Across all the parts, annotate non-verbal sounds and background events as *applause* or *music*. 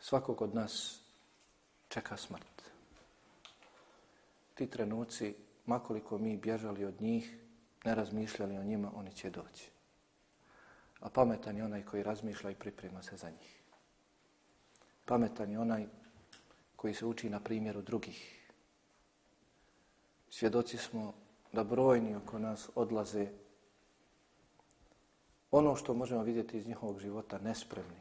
Svakog od nas čeka smrt. Ti trenuci, makoliko mi bježali od njih, ne razmišljali o njima, oni će doći. A pametan je onaj koji razmišlja i priprema se za njih. Pametan je onaj koji se uči na primjeru drugih. Svjedoci smo da brojni oko nas odlaze ono što možemo vidjeti iz njihovog života nespremni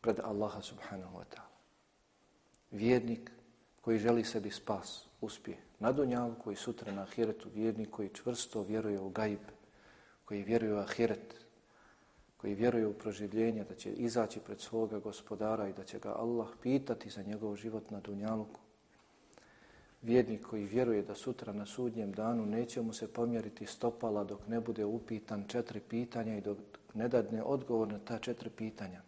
pred Allaha subhanahu wa ta'ala. Vjernik koji želi sebi spas, uspije na dunjalu, koji sutra na ahiretu, vjernik koji čvrsto vjeruje u gajb, koji vjeruje u ahiret, koji vjeruje u proživljenje, da će izaći pred svoga gospodara i da će ga Allah pitati za njegov život na dunjaluku. Vjernik koji vjeruje da sutra na sudnjem danu neće mu se pomjeriti stopala dok ne bude upitan četiri pitanja i dok ne dadne odgovor na ta četiri pitanja.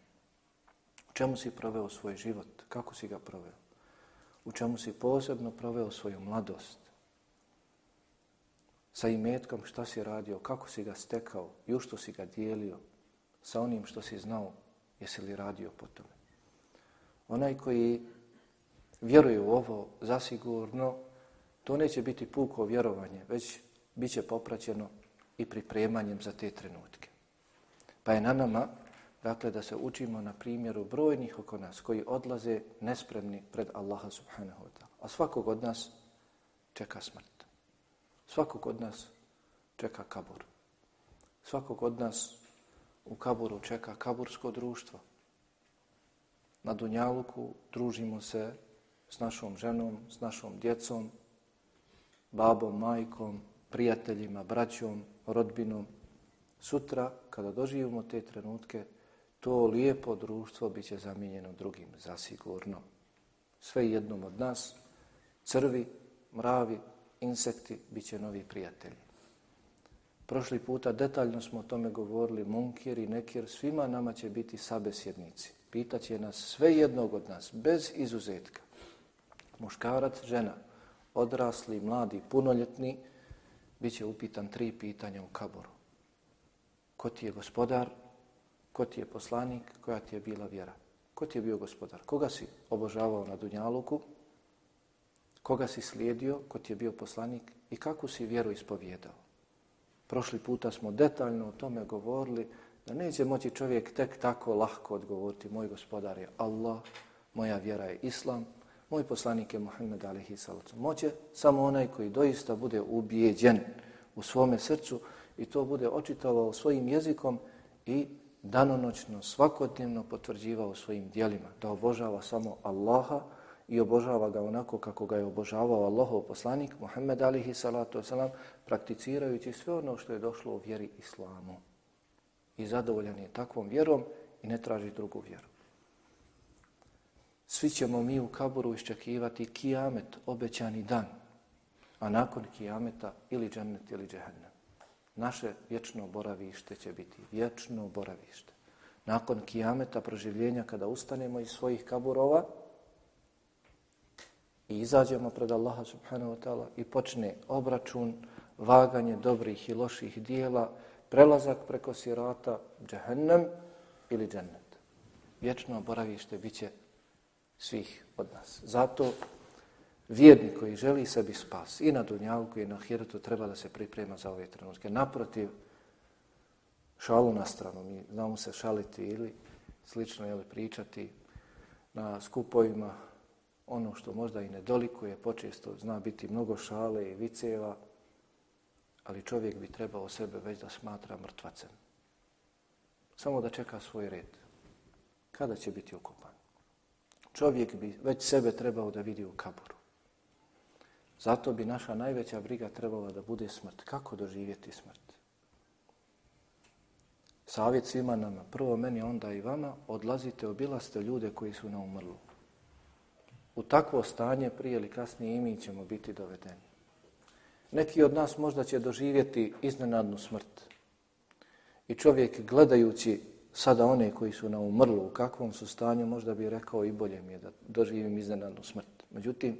U čemu si proveo svoj život? Kako si ga proveo? U čemu si posebno proveo svoju mladost? Sa imetkom šta si radio? Kako si ga stekao? I što si ga dijelio? Sa onim što si znao, jesi li radio po tome. Onaj koji vjeruje u ovo zasigurno, to neće biti puko vjerovanje, već bit će popraćeno i pripremanjem za te trenutke. Pa je na nama, dakle, da se učimo na primjeru brojnih oko nas koji odlaze nespremni pred Allaha subhanahu wa ta'ala. A svakog od nas čeka smrt. Svakog od nas čeka kabur. Svakog od nas u kaburu čeka kabursko društvo. Na Dunjaluku družimo se s našom ženom, s našom djecom, babom, majkom, prijateljima, braćom, rodbinom. Sutra, kada doživimo te trenutke, to lijepo društvo bit će zamijenjeno drugim, zasigurno. Sve jednom od nas, crvi, mravi, insekti, bit će novi prijatelji. Prošli puta detaljno smo o tome govorili, munkir i nekir, svima nama će biti sabesjednici. Pitaće nas sve jednog od nas, bez izuzetka. Muškarac, žena, odrasli, mladi, punoljetni, bit će upitan tri pitanja u kaboru. Ko ti je gospodar, ko ti je poslanik, koja ti je bila vjera? Ko ti je bio gospodar? Koga si obožavao na Dunjaluku? Koga si slijedio? Ko ti je bio poslanik? I kakvu si vjeru ispovjedao? Prošli puta smo detaljno o tome govorili da neće moći čovjek tek tako lahko odgovoriti moj gospodar je Allah, moja vjera je Islam, moj poslanik je Muhammed alihi salatu. Moće samo onaj koji doista bude ubijeđen u svome srcu i to bude očitovao svojim jezikom i danonoćno, svakodnevno potvrđivao svojim dijelima da obožava samo Allaha i obožava ga onako kako ga je obožavao Allahov poslanik Muhammed alihi salatu wasalam, prakticirajući sve ono što je došlo u vjeri islamu. I zadovoljan je takvom vjerom i ne traži drugu vjeru. Svi ćemo mi u kaburu iščekivati kijamet, obećani dan, a nakon kijameta ili džennet ili džehennem. Naše vječno boravište će biti vječno boravište. Nakon kijameta proživljenja kada ustanemo iz svojih kaburova, i izađemo pred Allaha subhanahu wa ta'ala i počne obračun, vaganje dobrih i loših dijela, prelazak preko sirata, džahennem ili džennet. Vječno boravište bit će svih od nas. Zato vjernik koji želi sebi spas i na dunjavku i na hiratu treba da se priprema za ove trenutke. Naprotiv, šalu na stranu, mi znamo se šaliti ili slično jeli, pričati na skupovima, ono što možda i nedolikuje, počesto zna biti mnogo šale i viceva, ali čovjek bi trebao sebe već da smatra mrtvacem. Samo da čeka svoj red. Kada će biti ukopan? Čovjek bi već sebe trebao da vidi u kaboru. Zato bi naša najveća briga trebala da bude smrt. Kako doživjeti smrt? Savjet svima nama, prvo meni, onda i vama, odlazite, obilaste ljude koji su na umrlu. U takvo stanje prije ili kasnije i mi ćemo biti dovedeni. Neki od nas možda će doživjeti iznenadnu smrt. I čovjek gledajući sada one koji su na umrlu, u kakvom su stanju, možda bi rekao i bolje mi je da doživim iznenadnu smrt. Međutim,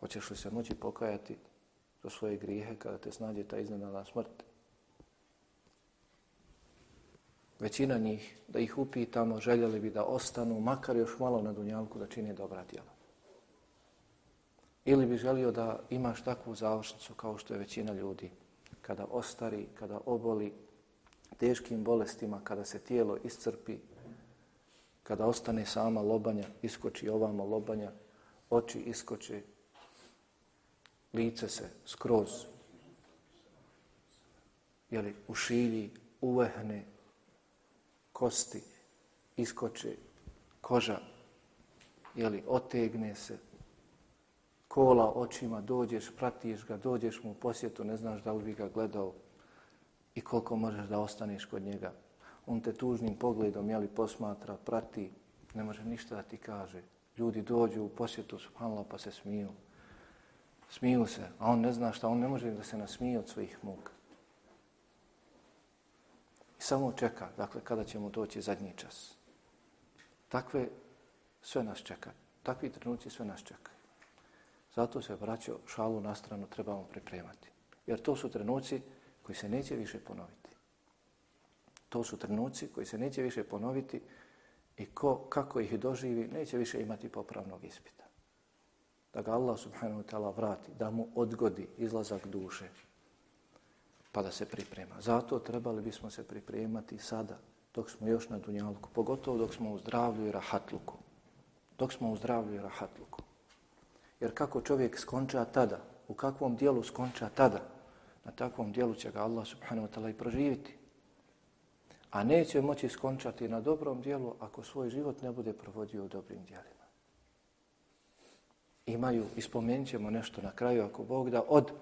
hoćeš li se moći pokajati za svoje grijehe kada te snađe ta iznenadna smrt? Većina njih, da ih upitamo, željeli bi da ostanu, makar još malo na dunjalku da čini dobra djela. Ili bi želio da imaš takvu završnicu kao što je većina ljudi, kada ostari, kada oboli, teškim bolestima, kada se tijelo iscrpi, kada ostane sama lobanja, iskoči ovamo lobanja, oči iskoče, lice se skroz, jeli, ušilji, uvehne, kosti, iskoče, koža, jeli, otegne se, kola očima, dođeš, pratiš ga, dođeš mu u posjetu, ne znaš da li bi ga gledao, i koliko možeš da ostaneš kod njega. On te tužnim pogledom jeli, posmatra, prati, ne može ništa da ti kaže. Ljudi dođu u posjetu, subhanallah, pa se smiju. Smiju se, a on ne zna šta, on ne može da se nasmije od svojih muka. Samo čeka, dakle, kada će mu doći zadnji čas. Takve sve nas čeka. Takvi trenuci sve nas čekaju. Zato se, braćo, šalu na stranu trebamo pripremati. Jer to su trenuci koji se neće više ponoviti. To su trenuci koji se neće više ponoviti i ko, kako ih doživi, neće više imati popravnog ispita. Da ga Allah subhanahu wa ta'ala vrati, da mu odgodi izlazak duše, pa da se priprema. Zato trebali bismo se pripremati sada, dok smo još na dunjalku, pogotovo dok smo u zdravlju i rahatluku. Dok smo u zdravlju i rahatluku. Jer kako čovjek skonča tada, u kakvom dijelu skonča tada, na takvom dijelu će ga Allah subhanahu wa ta'ala i proživiti. A neće moći skončati na dobrom dijelu ako svoj život ne bude provodio u dobrim dijelima. Imaju, ispomenut ćemo nešto na kraju, ako Bog da, od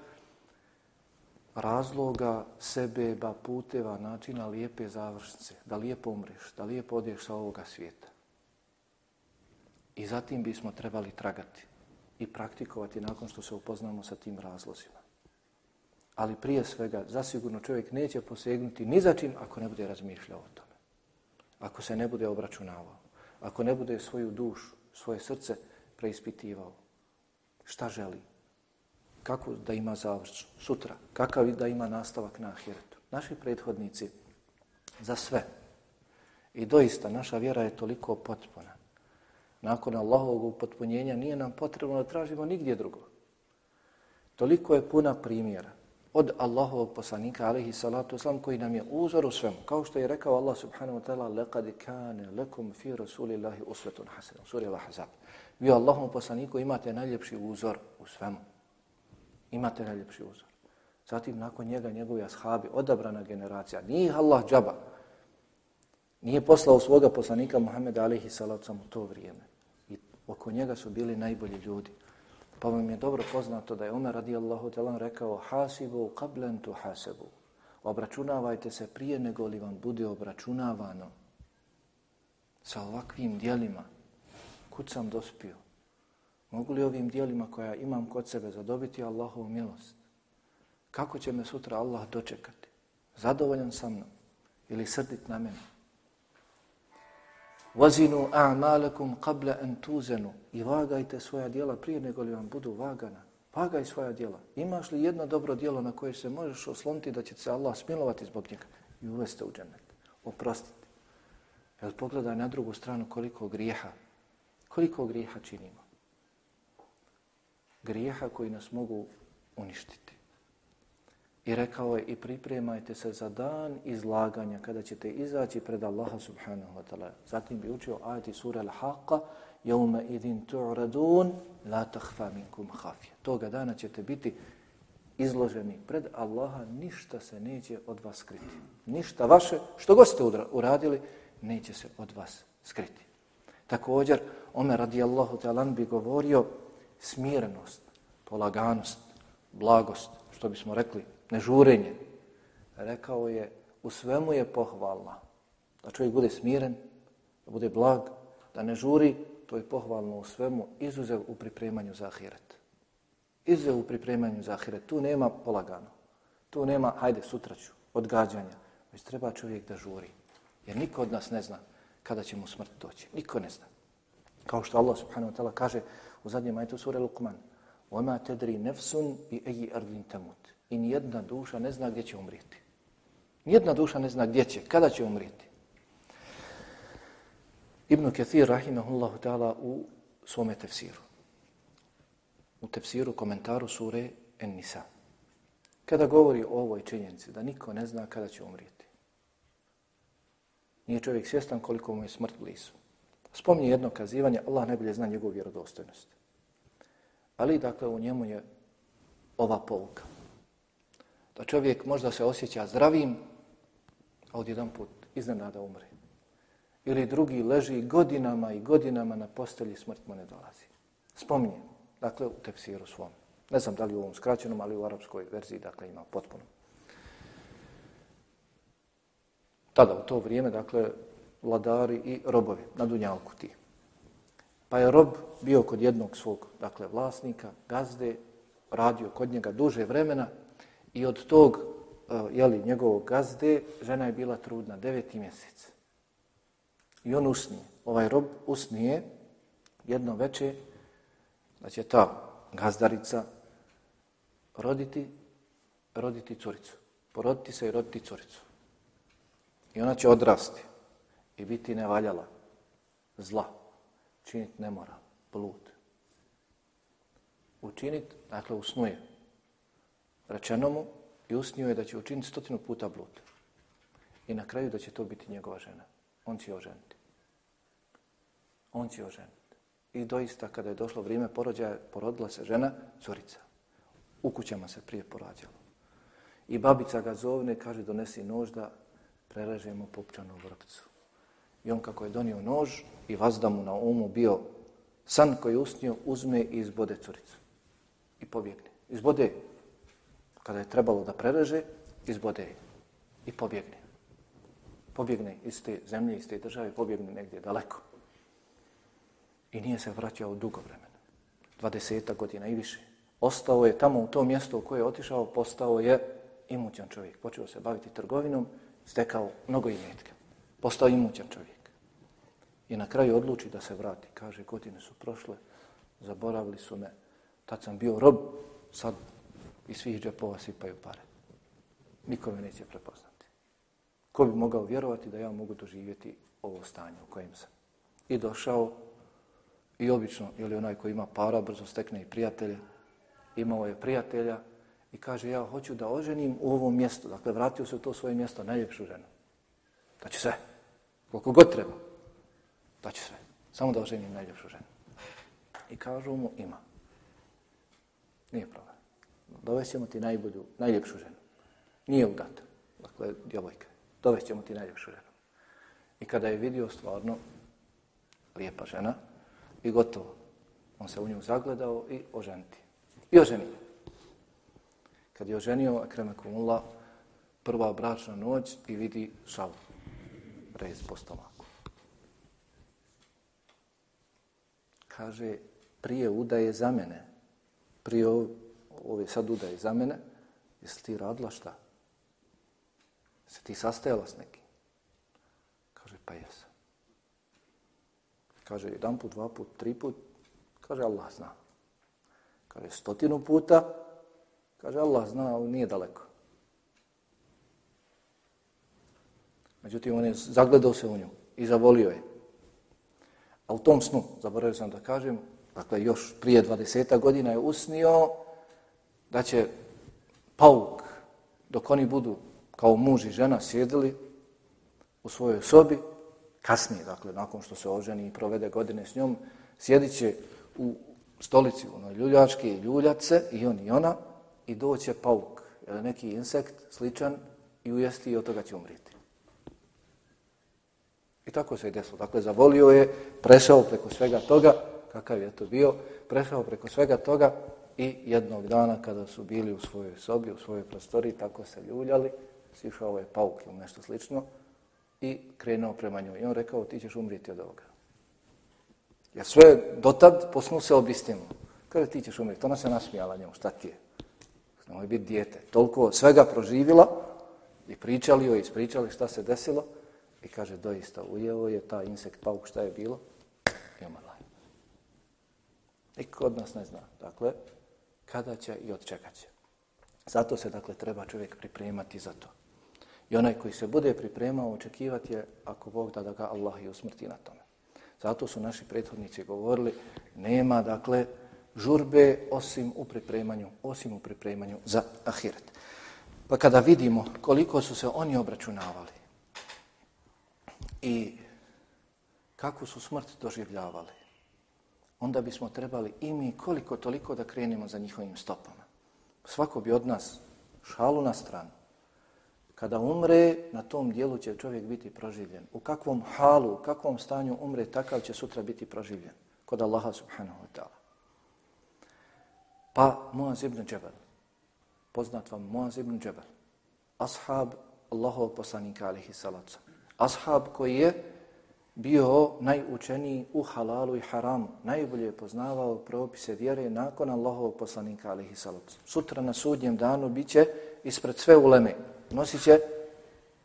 razloga sebeba, puteva, načina lijepe završnice, da lijepo umreš, da lijepo odješ sa ovoga svijeta. I zatim bismo trebali tragati i praktikovati nakon što se upoznamo sa tim razlozima. Ali prije svega, zasigurno čovjek neće posegnuti ni za čim ako ne bude razmišljao o tome. Ako se ne bude obračunavao. Ako ne bude svoju dušu, svoje srce preispitivao. Šta želi? Kako da ima završ sutra? Kakav da ima nastavak na ahiretu? Naši prethodnici za sve. I doista, naša vjera je toliko potpuna. Nakon Allahovog upotpunjenja nije nam potrebno da tražimo nigdje drugo. Toliko je puna primjera od Allahovog poslanika, alaihi salatu wasalam, koji nam je uzor u svemu. Kao što je rekao Allah subhanahu wa ta'ala, لَقَدْ كَانَ لَكُمْ فِي رَسُولِ اللَّهِ أُسْوَةٌ حَسَنٌ Suri Al-Ahzab. Vi Allahom poslaniku imate najljepši uzor u svemu. Imate najljepši uzor. Zatim nakon njega njegovi ashabi, odabrana generacija, nije Allah džaba, nije poslao svoga poslanika Muhammeda alihi salacom u to vrijeme. I oko njega su bili najbolji ljudi. Pa vam je dobro poznato da je Umar radijallahu talan rekao hasibu qablan tu hasebu. Obračunavajte se prije nego li vam bude obračunavano sa ovakvim dijelima. Kud sam dospio? Mogu li ovim dijelima koja imam kod sebe zadobiti Allahovu milost? Kako će me sutra Allah dočekati? Zadovoljan sa mnom ili srdit na mene? Vazinu a'malakum qabla an tuzanu. I vagajte svoja djela prije nego li vam budu vagana. Vagaj svoja djela. Imaš li jedno dobro djelo na koje se možeš osloniti da će se Allah smilovati zbog njega i uvesti u džennet. Oprostiti. Jel pogledaj na drugu stranu koliko grijeha, koliko grijeha činimo. Grijeha koji nas mogu uništiti. I rekao je i pripremajte se za dan izlaganja kada ćete izaći pred Allaha subhanahu wa ta'ala. Zatim bi učio ajati sura Al-Haqqa Jaume idin tu'radun la tahfa minkum hafja. Toga dana ćete biti izloženi pred Allaha, ništa se neće od vas skriti. Ništa vaše, što god ste uradili, neće se od vas skriti. Također, Omer radijallahu ta'ala bi govorio smirenost, polaganost, blagost, što bismo rekli, nežurenje. Rekao je, u svemu je pohvalna. Da čovjek bude smiren, da bude blag, da ne žuri, to je pohvalno u svemu, izuzev u pripremanju za ahiret. Izuzev u pripremanju za ahiret. Tu nema polagano. Tu nema, hajde, sutra ću, odgađanja. Već treba čovjek da žuri. Jer niko od nas ne zna kada će mu smrt doći. Niko ne zna. Kao što Allah subhanahu wa ta'ala kaže u zadnjem majtu sura Luqman وَمَا تَدْرِ نَفْسٌ بِأَيِّ أَرْضٍ تَمُتِ I nijedna duša ne zna gdje će umriti. Nijedna duša ne zna gdje će, kada će umriti. Ibn Kathir, rahimahullahu ta'ala, u svome tefsiru. U tefsiru, komentaru sure En-Nisa. Kada govori o ovoj činjenici, da niko ne zna kada će umriti. Nije čovjek svjestan koliko mu je smrt blizu. Spomni jedno kazivanje, Allah najbolje zna njegovu vjerodostojnost. Ali, dakle, u njemu je ova pouka. Da čovjek možda se osjeća zdravim, a odjedan put iznenada umre. Ili drugi leži godinama i godinama na postelji, smrt mu ne dolazi. Spominje, dakle, u tefsiru svom. Ne znam da li u ovom skraćenom, ali u arapskoj verziji, dakle, ima potpuno. Tada, u to vrijeme, dakle, vladari i robovi na Dunjalku ti. Pa je rob bio kod jednog svog, dakle, vlasnika, gazde, radio kod njega duže vremena i od tog, eh, jeli, njegovog gazde, žena je bila trudna deveti mjesec. I on usnije. Ovaj rob usnije jedno veče da će ta gazdarica roditi, roditi curicu. Poroditi se i roditi curicu. I ona će odrasti i biti nevaljala, zla, činiti ne mora, blud. Učiniti, dakle, usnuje. Rečeno mu i usnio je da će učiniti stotinu puta blud. I na kraju da će to biti njegova žena. On će je oženiti. On će je oženiti. I doista, kada je došlo vrijeme porođaja, porodila se žena, curica. U kućama se prije porađalo. I babica ga zovne, kaže, donesi nož da prerežemo pupčanu vrpcu. I on kako je donio nož i vazda mu na umu bio san koji je usnio, uzme i izbode curicu. I pobjegne. Izbode kada je trebalo da prereže, izbode je i pobjegne. Pobjegne iz te zemlje, iz te države, pobjegne negdje daleko. I nije se vraćao dugo vremena. 20 godina i više. Ostao je tamo u to mjesto u koje je otišao, postao je imućan čovjek. Počeo se baviti trgovinom, stekao mnogo imetka. Postao imućan čovjek. I na kraju odluči da se vrati. Kaže, godine su prošle, zaboravili su me. Tad sam bio rob, sad iz svih džepova sipaju pare. Niko me neće prepoznati. Ko bi mogao vjerovati da ja mogu doživjeti ovo stanje u kojem sam. I došao, i obično, je li onaj koji ima para, brzo stekne i prijatelje, imao je prijatelja i kaže, ja hoću da oženim u ovom mjestu. Dakle, vratio se u to svoje mjesto, najljepšu ženu. Da će sve, koliko god treba da ću sve. Samo da oženim najljepšu ženu. I kažu mu, ima. Nije problem. Dovećemo ti najbolju, najljepšu ženu. Nije udata. Dakle, djevojka. Dovećemo ti najljepšu ženu. I kada je vidio stvarno lijepa žena i gotovo. On se u nju zagledao i oženiti. I oženio. Kad je oženio, Akremekumullah, prva bračna noć i vidi šalu. Rez po stomaku. Kaže, prije udaje za mene, prije ove sad udaje za mene, jesi ti radila šta? Se ti sastajala s nekim? Kaže, pa jesam. Kaže, jedan put, dva put, tri put, kaže, Allah zna. Kaže, stotinu puta, kaže, Allah zna, ali nije daleko. Međutim, on je zagledao se u nju i zavolio je. A u tom snu, zaboravio sam da kažem, dakle još prije 20 godina je usnio da će pauk, dok oni budu kao muž i žena sjedili u svojoj sobi, kasnije, dakle, nakon što se oženi i provede godine s njom, sjedit će u stolici u ljuljačke i ljuljace, i on i ona, i doće pauk, ili neki insekt sličan, i ujesti i od toga će umriti. I tako se je desilo. Dakle, zavolio je, prešao preko svega toga, kakav je to bio, prešao preko svega toga i jednog dana kada su bili u svojoj sobi, u svojoj prostoriji, tako se ljuljali, sišao je pauk ili nešto slično i krenuo prema njoj. I on rekao, ti ćeš umrijeti od ovoga. Jer sve dotad posnu se obistinu. Kaže, ti ćeš umrijeti. Ona se nasmijala njemu, šta ti je? Nemoj biti dijete. Toliko svega proživila i pričali joj, ispričali šta se desilo I kaže, doista, ujeo je ta insekt pauk, šta je bilo? I umrla je. Niko od nas ne zna. Dakle, kada će i od čega će. Zato se, dakle, treba čovjek pripremati za to. I onaj koji se bude pripremao, očekivati je, ako Bog da, da ga Allah i usmrti na tome. Zato su naši prethodnici govorili, nema, dakle, žurbe osim u pripremanju, osim u pripremanju za ahiret. Pa kada vidimo koliko su se oni obračunavali i kako su smrt doživljavali, onda bismo trebali i mi koliko toliko da krenemo za njihovim stopama. Svako bi od nas šalu na stranu. Kada umre, na tom dijelu će čovjek biti proživljen. U kakvom halu, u kakvom stanju umre, takav će sutra biti proživljen. Kod Allaha subhanahu wa ta'ala. Pa Muaz ibn Džebel, poznat vam Muaz ibn Džebel, ashab Allahov poslanika alihi salacom. Ashab koji je bio najučeniji u halalu i haramu, najbolje je poznavao propise vjere nakon Allahovog poslanika alihi salatu. Sutra na sudnjem danu bit će ispred sve uleme, nosit će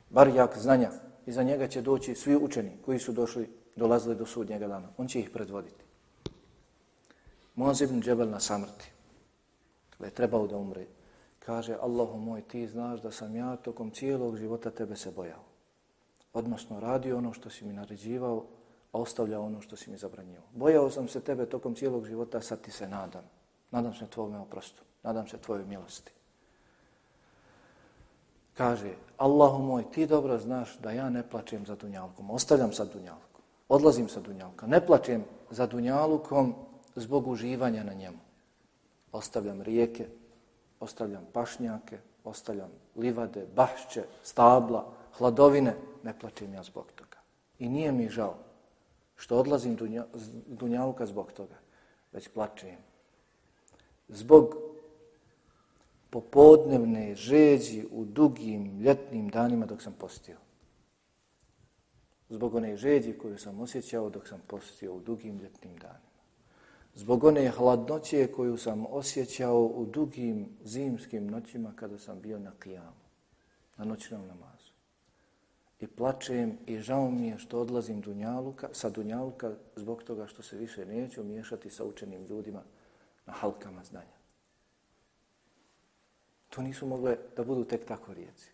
bar jak znanja. Iza njega će doći svi učeni koji su došli, dolazili do sudnjega dana. On će ih predvoditi. Moaz ibn Džebel na samrti. Dakle, trebao da umre. Kaže, Allahu moj, ti znaš da sam ja tokom cijelog života tebe se bojao. Odnosno, radio ono što si mi naređivao, a ostavljao ono što si mi zabranjivao. Bojao sam se tebe tokom cijelog života, sad ti se nadam. Nadam se tvojom oprostu. Nadam se tvojoj milosti. Kaže, Allahu moj, ti dobro znaš da ja ne plačem za Dunjalkom. Ostavljam sa Dunjalkom. Odlazim sa Dunjalka. Ne plačem za Dunjalukom zbog uživanja na njemu ostavljam rijeke, ostavljam pašnjake, ostavljam livade, bašće, stabla, hladovine, ne plačem ja zbog toga. I nije mi žao što odlazim dunja, dunjaluka zbog toga, već plačem. Zbog popodnevne žeđi u dugim ljetnim danima dok sam postio. Zbog one žeđi koju sam osjećao dok sam postio u dugim ljetnim danima zbog one hladnoće koju sam osjećao u dugim zimskim noćima kada sam bio na kijamu, na noćnom namazu. I plačem i žao mi je što odlazim dunjaluka, sa dunjaluka zbog toga što se više neću miješati sa učenim ljudima na halkama znanja. To nisu mogle da budu tek tako rijeci.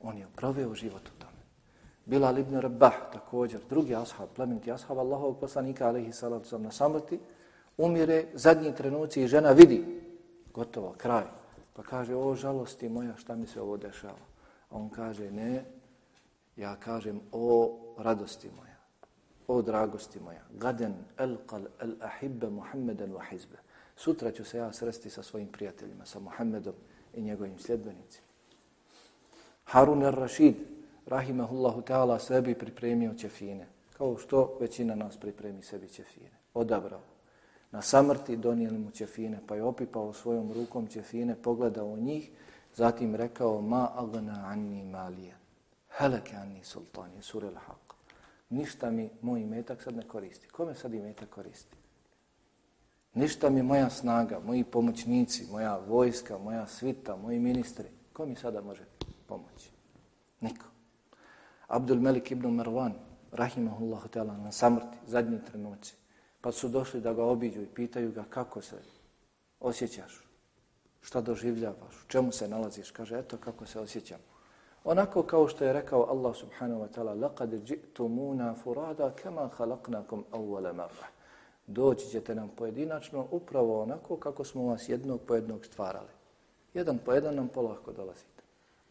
On je proveo život u tome. Bilal ibn Rabah, također, drugi ashab, plemeniti ashab Allahovog poslanika, alaihi salatu sam na samrti, umire, zadnji trenuci i žena vidi, gotovo, kraj. Pa kaže, o žalosti moja, šta mi se ovo dešava? A on kaže, ne, ja kažem, o radosti moja, o dragosti moja, gaden elqal el ahibbe Muhammeden wa hizbe. Sutra ću se ja sresti sa svojim prijateljima, sa Muhammedom i njegovim sljedbenicima. Harun al-Rashid, rahimahullahu ta'ala, sebi pripremio ćefine, kao što većina nas pripremi sebi ćefine. Odabrao. Na samrti donijeli mu ćefine, pa je opipao svojom rukom ćefine, pogledao u njih, zatim rekao, ma agna anni malija, heleke anni sultani, sura haq. Ništa mi moj imetak sad ne koristi. Kome sad imetak koristi? Ništa mi moja snaga, moji pomoćnici, moja vojska, moja svita, moji ministri, ko mi sada može pomoći? Niko. Abdul Melik ibn Marwan, rahimahullahu ta'ala, na samrti, zadnji trenuci, pa su došli da ga obiđu i pitaju ga kako se osjećaš, šta doživljavaš, u čemu se nalaziš, kaže, eto kako se osjećam. Onako kao što je rekao Allah subhanahu wa ta'ala, لَقَدْ جِئْتُمُونَا فُرَادَ كَمَا خَلَقْنَاكُمْ أَوَّلَ مَرَّ Doći ćete nam pojedinačno upravo onako kako smo vas jednog po jednog stvarali. Jedan po jedan nam polako dolazite.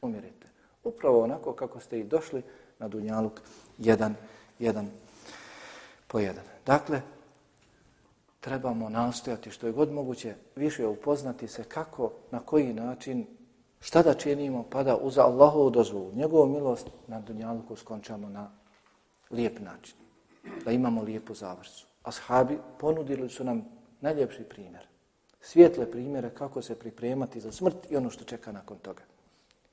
Umirite. Upravo onako kako ste i došli na Dunjaluk jedan, jedan po jedan. Dakle, trebamo nastojati što je god moguće više upoznati se kako, na koji način, šta da činimo pa da uz Allahovu dozvolu, njegovu milost na Dunjaluku skončamo na lijep način. Da imamo lijepu završu. Ashabi ponudili su nam najljepši primjer. Svijetle primjere kako se pripremati za smrt i ono što čeka nakon toga.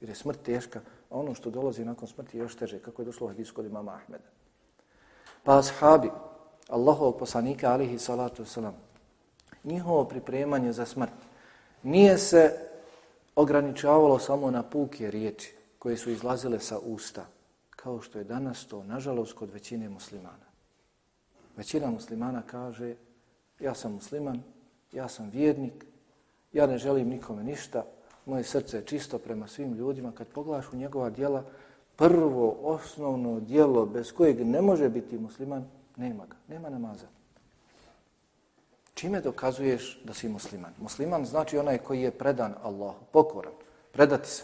Jer je smrt teška, a ono što dolazi nakon smrti je još teže, kako je došlo u hadisu kod imama Ahmeda. Pa ashabi, Allahovog poslanika, alihi salatu wasalam, njihovo pripremanje za smrt nije se ograničavalo samo na puke riječi koje su izlazile sa usta kao što je danas to, nažalost, kod većine muslimana. Većina muslimana kaže, ja sam musliman, ja sam vjernik, ja ne želim nikome ništa, moje srce je čisto prema svim ljudima. Kad pogledaš u njegova dijela, prvo, osnovno dijelo bez kojeg ne može biti musliman, nema ga, nema namaza. Čime dokazuješ da si musliman? Musliman znači onaj koji je predan Allahu, pokoran, predati se.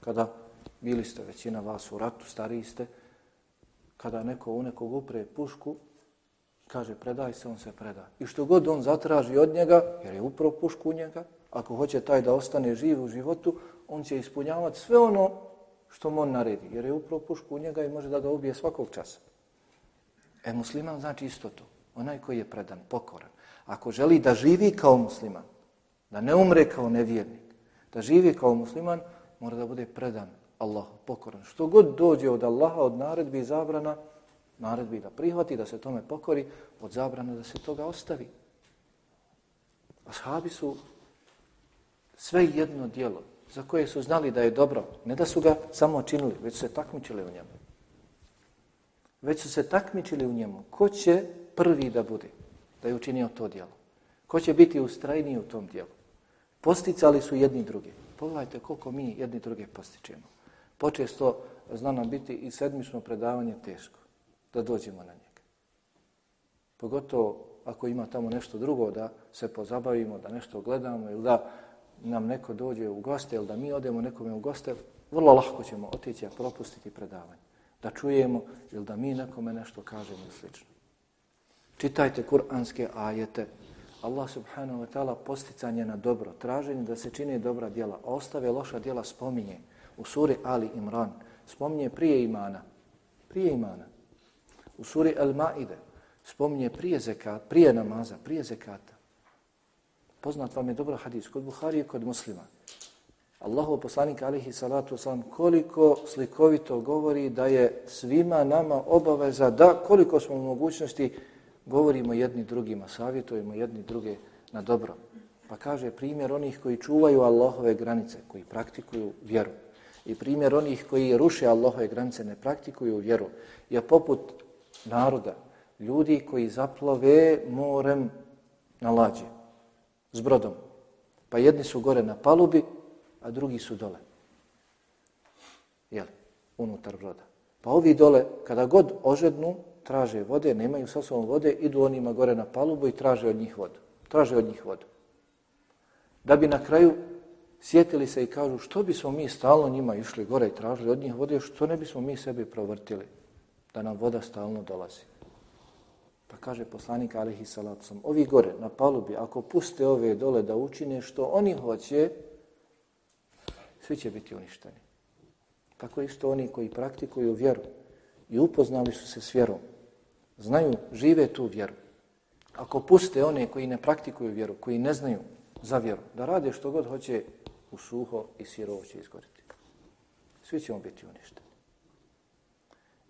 Kada bili ste većina vas u ratu, stariji ste, kada neko u nekog upre pušku, kaže predaj se, on se preda. I što god on zatraži od njega, jer je upravo pušku u njega, ako hoće taj da ostane živ u životu, on će ispunjavati sve ono što mu on naredi, jer je upravo pušku u njega i može da ga ubije svakog časa. E, musliman znači isto to. Onaj koji je predan, pokoran. Ako želi da živi kao musliman, da ne umre kao nevjernik, da živi kao musliman, mora da bude predan Allah, pokoran. Što god dođe od Allaha, od naredbi i zabrana, naredbi da prihvati, da se tome pokori, od zabrana da se toga ostavi. Ashabi su sve jedno dijelo za koje su znali da je dobro, ne da su ga samo činili, već su se takmičili u njemu. Već su se takmičili u njemu. Ko će prvi da bude, da je učinio to djelo. Ko će biti ustrajniji u tom djelu? Posticali su jedni drugi. Pogledajte koliko mi jedni druge postičemo. Počesto zna nam biti i sedmično predavanje teško da dođemo na njega. Pogotovo ako ima tamo nešto drugo da se pozabavimo, da nešto gledamo ili da nam neko dođe u goste ili da mi odemo nekome u goste, vrlo lahko ćemo otići a propustiti predavanje. Da čujemo ili da mi nekome nešto kažemo i slično. Čitajte kuranske ajete. Allah subhanahu wa ta'ala posticanje na dobro, traženje da se čini dobra djela, a ostave loša djela spominje. U suri Ali Imran spominje prije imana. Prije imana. U suri El Maide spominje prije zekat, prije namaza, prije zekata. Poznat vam je dobro hadis kod Buhari i kod muslima. Allahov poslanik alihi salatu wasalam koliko slikovito govori da je svima nama obaveza da koliko smo u mogućnosti govorimo jedni drugima, savjetujemo jedni druge na dobro. Pa kaže primjer onih koji čuvaju Allahove granice, koji praktikuju vjeru. I primjer onih koji ruše Allahove granice, ne praktikuju vjeru, je poput naroda, ljudi koji zaplove morem na lađe s brodom. Pa jedni su gore na palubi, a drugi su dole. Jel? Unutar broda. Pa ovi dole, kada god ožednu, traže vode, nemaju sa sobom vode, idu onima gore na palubu i traže od njih vodu. Traže od njih vodu. Da bi na kraju sjetili se i kažu što bi smo mi stalno njima išli gore i tražili od njih vode, što ne bismo mi sebi provrtili da nam voda stalno dolazi. Pa kaže poslanik alihi salacom, ovi gore na palubi, ako puste ove dole da učine što oni hoće, svi će biti uništeni. Tako isto oni koji praktikuju vjeru i upoznali su se s vjerom, znaju, žive tu vjeru. Ako puste one koji ne praktikuju vjeru, koji ne znaju za vjeru, da rade što god hoće, u suho i sirovo će izgoriti. Svi ćemo biti uništeni.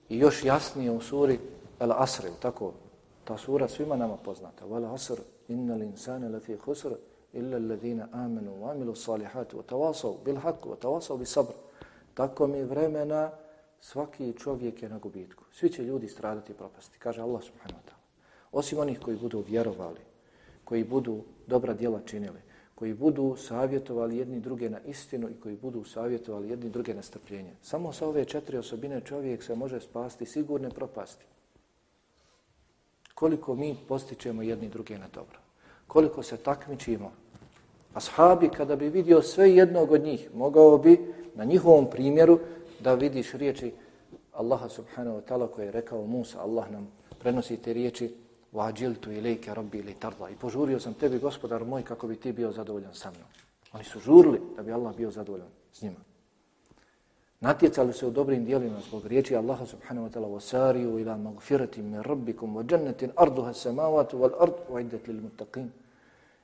I još jasnije u suri El Asr, tako ta sura svima nama poznata. Vala asr, inna l'insane lafi khusr, illa alladhina amanu wa amilu salihati, wa tawasav bil haku, wa tawasav bi sabr. Tako mi vremena, svaki čovjek je na gubitku. Svi će ljudi stradati i propasti, kaže Allah subhanahu wa ta'ala. Osim onih koji budu vjerovali, koji budu dobra djela činili, koji budu savjetovali jedni druge na istinu i koji budu savjetovali jedni druge na strpljenje. Samo sa ove četiri osobine čovjek se može spasti sigurne propasti koliko mi postičemo jedni druge na dobro. Koliko se takmičimo. Ashabi, kada bi vidio sve jednog od njih, mogao bi na njihovom primjeru da vidiš riječi Allaha subhanahu wa ta'ala koje je rekao Musa, Allah nam prenosi te riječi vađiltu ilike rabbi ili tarda i požurio sam tebi gospodar moj kako bi ti bio zadovoljan sa mnom. Oni su žurli da bi Allah bio zadovoljan s njima. Natjecali se u dobrim dijelima zbog riječi Allaha subhanahu wa ta'ala وَسَارِيُوا إِلَى مَغْفِرَةٍ مِنْ رَبِّكُمْ وَجَنَّةٍ أَرْضُهَا السَّمَاوَاتُ وَالْأَرْضُ وَعِدَّتْ لِلْمُتَّقِينَ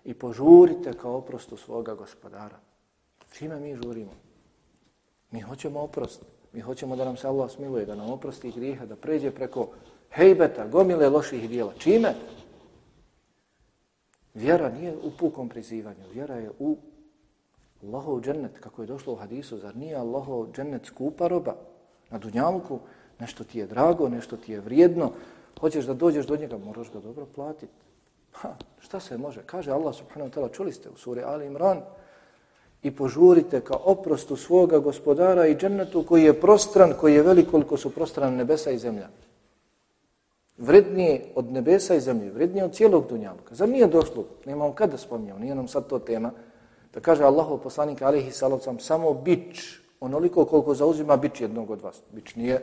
I požurite kao oprostu svoga gospodara. Čime mi žurimo? Mi hoćemo oprost. Mi hoćemo da nam se Allah smiluje, da nam oprosti grijeha, da pređe preko hejbeta, gomile loših dijela. Čime? Vjera nije u pukom prizivanju. Vjera je u Allahov džennet, kako je došlo u hadisu, zar nije Allahov džennet skupa roba? Na Dunjalku Nešto ti je drago, nešto ti je vrijedno. Hoćeš da dođeš do njega, moraš ga dobro platiti. Ha, šta se može? Kaže Allah subhanahu wa ta'ala, čuli ste u suri Ali Imran, i požurite ka oprostu svoga gospodara i džennetu koji je prostran, koji je velik koliko su prostran nebesa i zemlja. Vrednije od nebesa i zemlje, vrednije od cijelog dunjaluka. Zar nije došlo, nemamo kada spominjamo, nije nam sad to tema, da kaže Allahov poslanik alihi salavcam, samo bić, onoliko koliko zauzima bić jednog od vas. Bić nije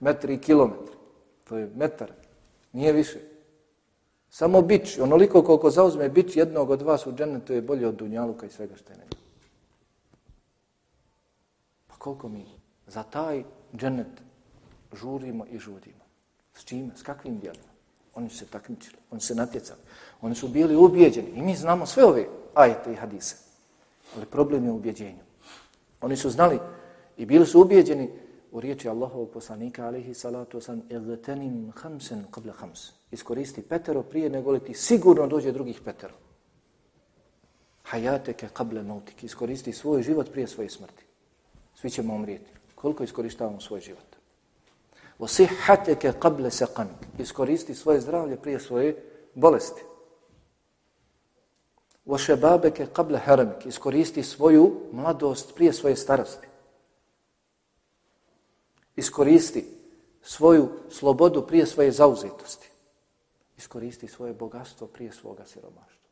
metri i kilometri, to je metar, nije više. Samo bić, onoliko koliko zauzme bić jednog od vas u džennetu je bolje od dunjaluka i svega što je nema koliko mi za taj džennet žurimo i žudimo. S čime? S kakvim djelima? Oni su se takmičili, oni su se natjecali, oni su bili ubijeđeni i mi znamo sve ove ajete i hadise. Ali problem je u ubjeđenju. Oni su znali i bili su ubijeđeni u riječi Allahovog poslanika alihi salatu wasalam iltenim hamsen qabla hams. Iskoristi petero prije nego li ti sigurno dođe drugih petero. Hayateke qabla mautik. Iskoristi svoj život prije svoje smrti. Svi ćemo umrijeti. Koliko iskoristavamo svoj život? Osihateke qable saqamik. Iskoristi svoje zdravlje prije svoje bolesti. Ošebabeke qable haramik. Iskoristi svoju mladost prije svoje starosti. Iskoristi svoju slobodu prije svoje zauzetosti. Iskoristi svoje bogatstvo prije svoga siromaštva.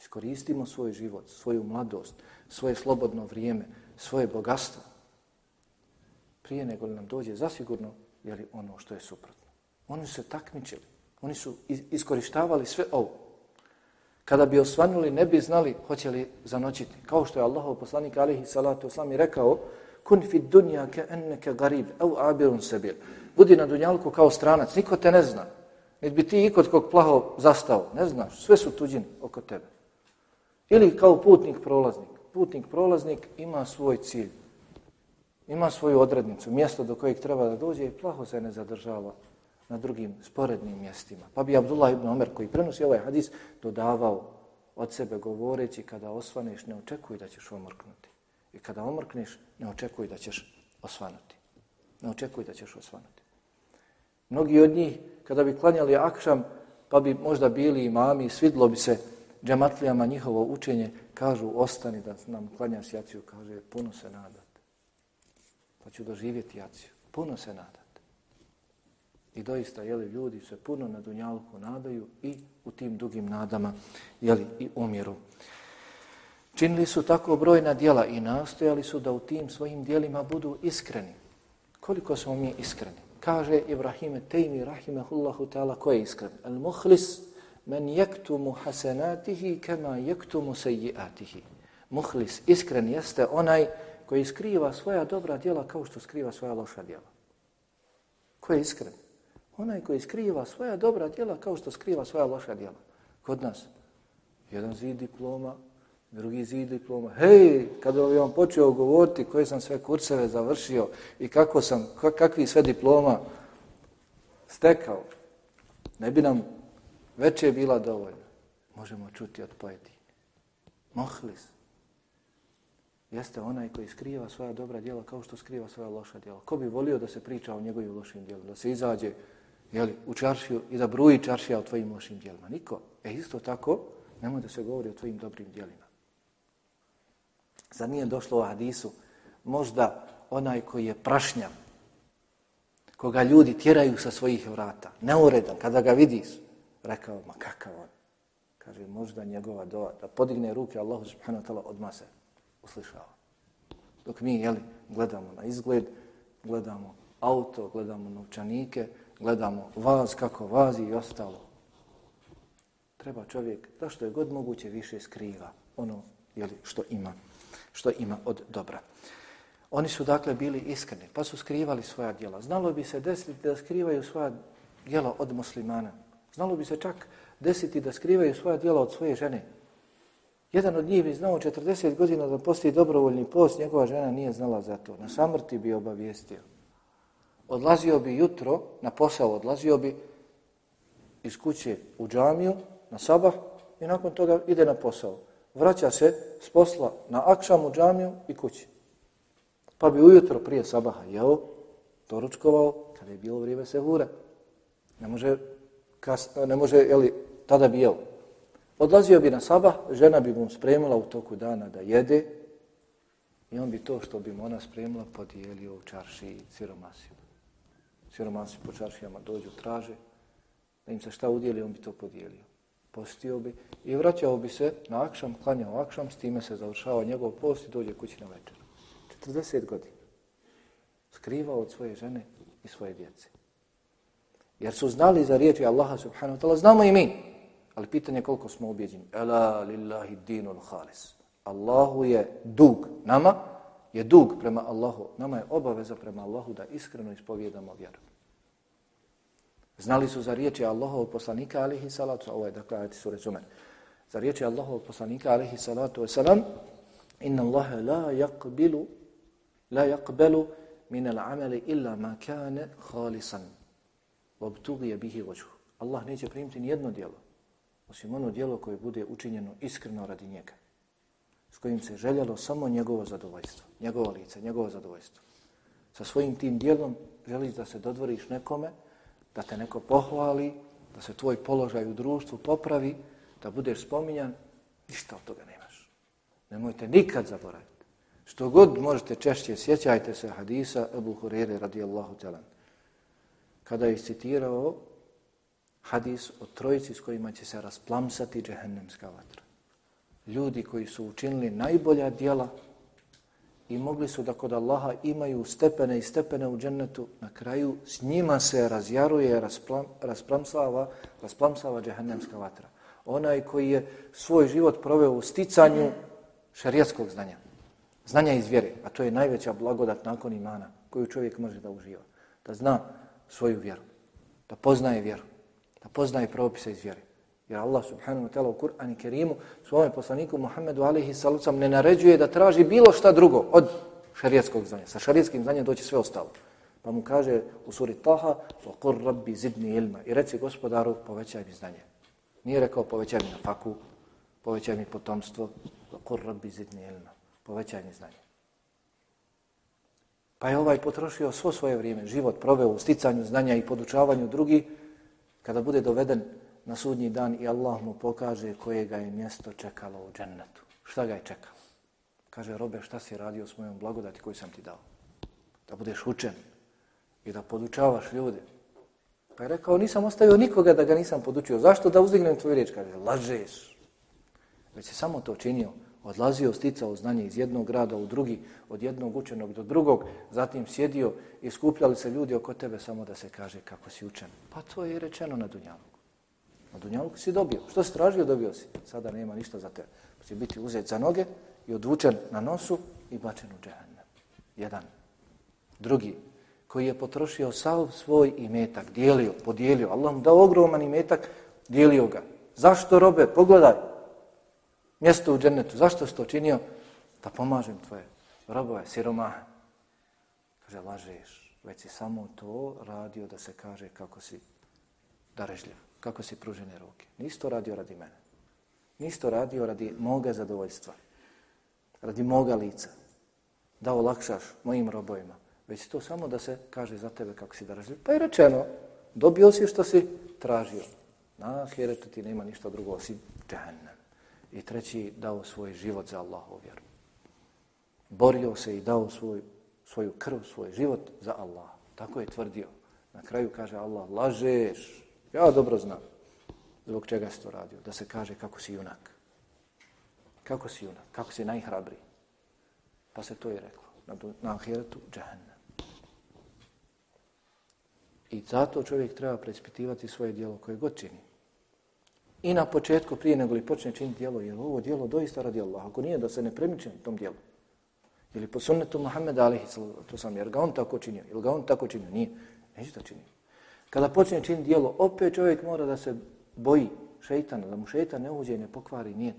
Iskoristimo svoj život, svoju mladost, svoje slobodno vrijeme, svoje bogatstvo prije nego li nam dođe zasigurno je li ono što je suprotno. Oni su se takmičili. Oni su iskorištavali sve ovo. Kada bi osvanuli, ne bi znali hoće li zanoćiti. Kao što je Allahov poslanik alihi salatu oslam rekao kun fi dunja ke enneke garib au abirun sebil. Budi na dunjalku kao stranac, niko te ne zna. Niti bi ti ikod kog plaho zastao, ne znaš, sve su tuđini oko tebe. Ili kao putnik prolaznik. Putnik prolaznik ima svoj cilj ima svoju odrednicu, mjesto do kojeg treba da dođe i plaho se ne zadržava na drugim sporednim mjestima. Pa bi Abdullah ibn Omer koji prenosi ovaj hadis dodavao od sebe govoreći kada osvaneš ne očekuj da ćeš omrknuti. I kada omrkneš ne očekuj da ćeš osvanuti. Ne očekuj da ćeš osvanuti. Mnogi od njih kada bi klanjali akšam pa bi možda bili imami, svidlo bi se džematlijama njihovo učenje, kažu ostani da nam klanjaš jaciju, kaže puno se nadat. pa ću doživjeti jaciju. Puno se nadate. I doista, jeli, ljudi se puno na dunjalku nadaju i u tim dugim nadama, jeli, i umjeru. Činili su tako brojna dijela i nastojali su da u tim svojim dijelima budu iskreni. Koliko smo mi iskreni? Kaže Ibrahime Tejmi Rahimehullahu ta'ala ko je iskren? Al muhlis men jektumu hasenatihi kema jektumu sejiatihi. Muhlis, iskren jeste onaj koji skriva svoja dobra djela kao što skriva svoja loša djela. Ko je iskren? Onaj koji skriva svoja dobra djela kao što skriva svoja loša djela. Kod nas, jedan zid diploma, drugi zid diploma. Hej, kada bi vam počeo govoriti koje sam sve kurseve završio i kako sam, kakvi sve diploma stekao, ne bi nam veće bila dovoljna. Možemo čuti od pojedine. Mohlis jeste onaj koji skriva svoja dobra djela kao što skriva svoja loša djela. Ko bi volio da se priča o njegovim lošim djelima, da se izađe jeli, u čaršiju i da bruji čaršija o tvojim lošim djelima? Niko. E isto tako, nemoj da se govori o tvojim dobrim djelima. Zar nije došlo u hadisu možda onaj koji je prašnjav, koga ljudi tjeraju sa svojih vrata, neuredan, kada ga vidiš, rekao, ma kakav on? Kaže, možda njegova doa, da podigne ruke Allahu subhanahu wa ta'ala odmah se uslišava. Dok mi jeli, gledamo na izgled, gledamo auto, gledamo novčanike, gledamo vaz, kako vazi i ostalo. Treba čovjek, da što je god moguće, više skriva ono jeli, što ima što ima od dobra. Oni su dakle bili iskreni, pa su skrivali svoja djela. Znalo bi se desiti da skrivaju svoja djela od muslimana. Znalo bi se čak desiti da skrivaju svoja djela od svoje žene, Jedan od njih bi znao 40 godina da postoji dobrovoljni post, njegova žena nije znala za to. Na samrti bi obavijestio. Odlazio bi jutro na posao, odlazio bi iz kuće u džamiju na sabah i nakon toga ide na posao. Vraća se s posla na akšam u džamiju i kući. Pa bi ujutro prije sabaha jeo, doručkovao, kada je bilo vrijeme sehura. Ne može, kas, ne može jeli, tada bi jeo. Odlazio bi na sabah, žena bi mu spremila u toku dana da jede i on bi to što bi mu ona spremila podijelio u čarši i. Siromasi po čaršijama dođu, traže, da im se šta udjeli, on bi to podijelio. Postio bi i vraćao bi se na akšam, klanjao akšam, s time se završava njegov post i dođe kući na večer. 40 godina. Skrivao od svoje žene i svoje djece. Jer su znali za riječi Allaha subhanahu wa ta'ala, znamo i mi. Ali pitanje koliko smo objeđeni. Ela lillahi dinul halis. Allahu je dug nama, je dug prema Allahu. Nama je obaveza prema Allahu da iskreno ispovjedamo vjeru. Znali su za riječi Allahovog poslanika alihi salatu, ovo ovaj, je dakle ajati su rezumen. Za riječi Allahovog poslanika alihi salatu wasalam, inna Allahe la yakbilu, la yakbelu min al-amali illa ma kane khalisan. Vobtugije bihi vođu. Allah neće primiti ni jedno dijelo, osim ono dijelo koje bude učinjeno iskreno radi njega, s kojim se željelo samo njegovo zadovoljstvo, njegovo lice, njegovo zadovoljstvo. Sa svojim tim dijelom želiš da se dodvoriš nekome, da te neko pohvali, da se tvoj položaj u društvu popravi, da budeš spominjan, ništa od toga nemaš. Nemojte nikad zaboraviti. Što god možete češće, sjećajte se hadisa Ebu Hurere radijallahu talan. Kada je citirao hadis o trojici s kojima će se rasplamsati džehennemska vatra. Ljudi koji su učinili najbolja dijela i mogli su da kod Allaha imaju stepene i stepene u džennetu, na kraju s njima se razjaruje, rasplam, rasplamsava, rasplamsava džehennemska vatra. Onaj koji je svoj život proveo u sticanju šarijatskog znanja. Znanja iz vjere, a to je najveća blagodat nakon imana koju čovjek može da uživa. Da zna svoju vjeru, da poznaje vjeru, da poznaje propise iz vjere. Jer Allah subhanahu wa ta'ala u Kur'an i Kerimu svome poslaniku Muhammedu alihi salucam ne naređuje da traži bilo šta drugo od šarijatskog znanja. Sa šarijatskim znanjem doći sve ostalo. Pa mu kaže u suri Taha وَقُرْ رَبِّ زِدْنِ ilma I reci gospodaru povećaj mi znanje. Nije rekao povećaj mi na faku, povećaj mi potomstvo. وَقُرْ رَبِّ زِدْنِ ilma Povećaj mi znanje. Pa je ovaj potrošio svo svoje vrijeme, život proveo u sticanju znanja i podučavanju drugi, kada bude doveden na sudnji dan i Allah mu pokaže koje ga je mjesto čekalo u džennetu. Šta ga je čekalo? Kaže, robe, šta si radio s mojom blagodati koju sam ti dao? Da budeš učen i da podučavaš ljude. Pa je rekao, nisam ostavio nikoga da ga nisam podučio. Zašto da uzdignem tvoju riječ? Kaže, lažeš. Već je samo to činio. Odlazio, sticao znanje iz jednog grada u drugi, od jednog učenog do drugog, zatim sjedio i skupljali se ljudi oko tebe samo da se kaže kako si učen. Pa to je rečeno na Dunjaluku. Na Dunjaluku si dobio. Što si tražio, dobio si. Sada nema ništa za tebe. Pa si biti uzet za noge i odvučen na nosu i bačen u džehennem. Jedan. Drugi, koji je potrošio sav svoj imetak, dijelio, podijelio. Allah mu dao ogroman imetak, dijelio ga. Zašto robe? Pogledaj. Mjesto u džennetu. Zašto si to činio? Da pomažem tvoje robove, siromahe. Kaže, lažeš. Već si samo to radio da se kaže kako si darežljiv kako si pružene ruke. Nisi to radio radi mene. Nisi to radio radi moga zadovoljstva. Radi moga lica. Da olakšaš mojim robojima. Već to samo da se kaže za tebe kako si darežljiv. Pa je rečeno, dobio si što si tražio. Na ahiretu ti nema ništa drugo osim džahennem. I treći, dao svoj život za Allahu vjeru. Borio se i dao svoj, svoju krv, svoj život za Allah. Tako je tvrdio. Na kraju kaže Allah, lažeš, Ja dobro znam zbog čega si to radio. Da se kaže kako si junak. Kako si junak, kako si najhrabriji. Pa se to je reklo. Na, na ahiretu, džahennem. I zato čovjek treba preispitivati svoje dijelo koje god čini. I na početku, prije nego li počne činiti djelo, je ovo djelo doista radi Allah. Ako nije, da se ne premiče tom djelu. Ili po sunnetu Muhammeda, alihi to sam, jer ga on tako činio. Ili ga on tako činio? Nije. Neće da činio. Kada počne činiti djelo, opet čovjek mora da se boji šeitana, da mu šeitan ne uđe i ne pokvari nijet.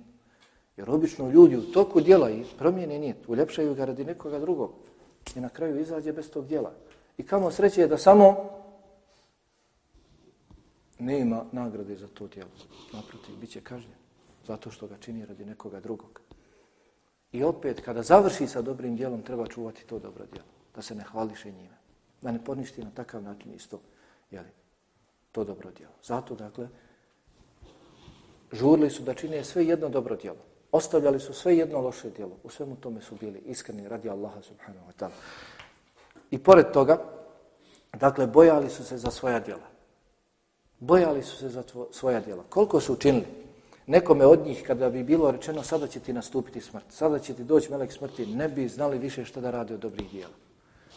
Jer obično ljudi u toku djela i promijene nijet, uljepšaju ga radi nekoga drugog i na kraju izađe bez tog djela. I kamo sreće je da samo nema nagrade za to djelo. Naprotiv, bit će kažnjen zato što ga čini radi nekoga drugog. I opet, kada završi sa dobrim djelom, treba čuvati to dobro djelo. da se ne hvališe njime Da ne poništi na takav način isto, jeli, to dobro djelo. Zato, dakle, žurili su da čine sve jedno dobro djelo. Ostavljali su sve jedno loše djelo. U svemu tome su bili iskreni radi Allaha subhanahu wa ta'ala. I pored toga, dakle, bojali su se za svoja djela. Bojali su se za svoja djela. Koliko su učinili? Nekome od njih, kada bi bilo rečeno, sada će ti nastupiti smrt, sada će ti doći melek smrti, ne bi znali više što da rade od dobrih djela.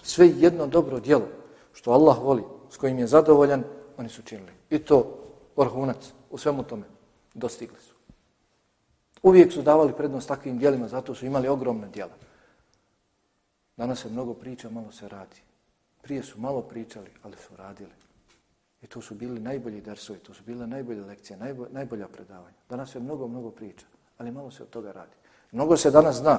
Sve jedno dobro djelo, što Allah voli, s kojim je zadovoljan, oni su činili. I to vrhunac u svemu tome dostigli su. Uvijek su davali prednost takvim djelima, zato su imali ogromne djela. Danas se mnogo priča, malo se radi. Prije su malo pričali, ali su radili. I to su bili najbolji dersovi, to su bile najbolje lekcije, najbolja predavanja. Danas se mnogo, mnogo priča, ali malo se od toga radi. Mnogo se danas zna.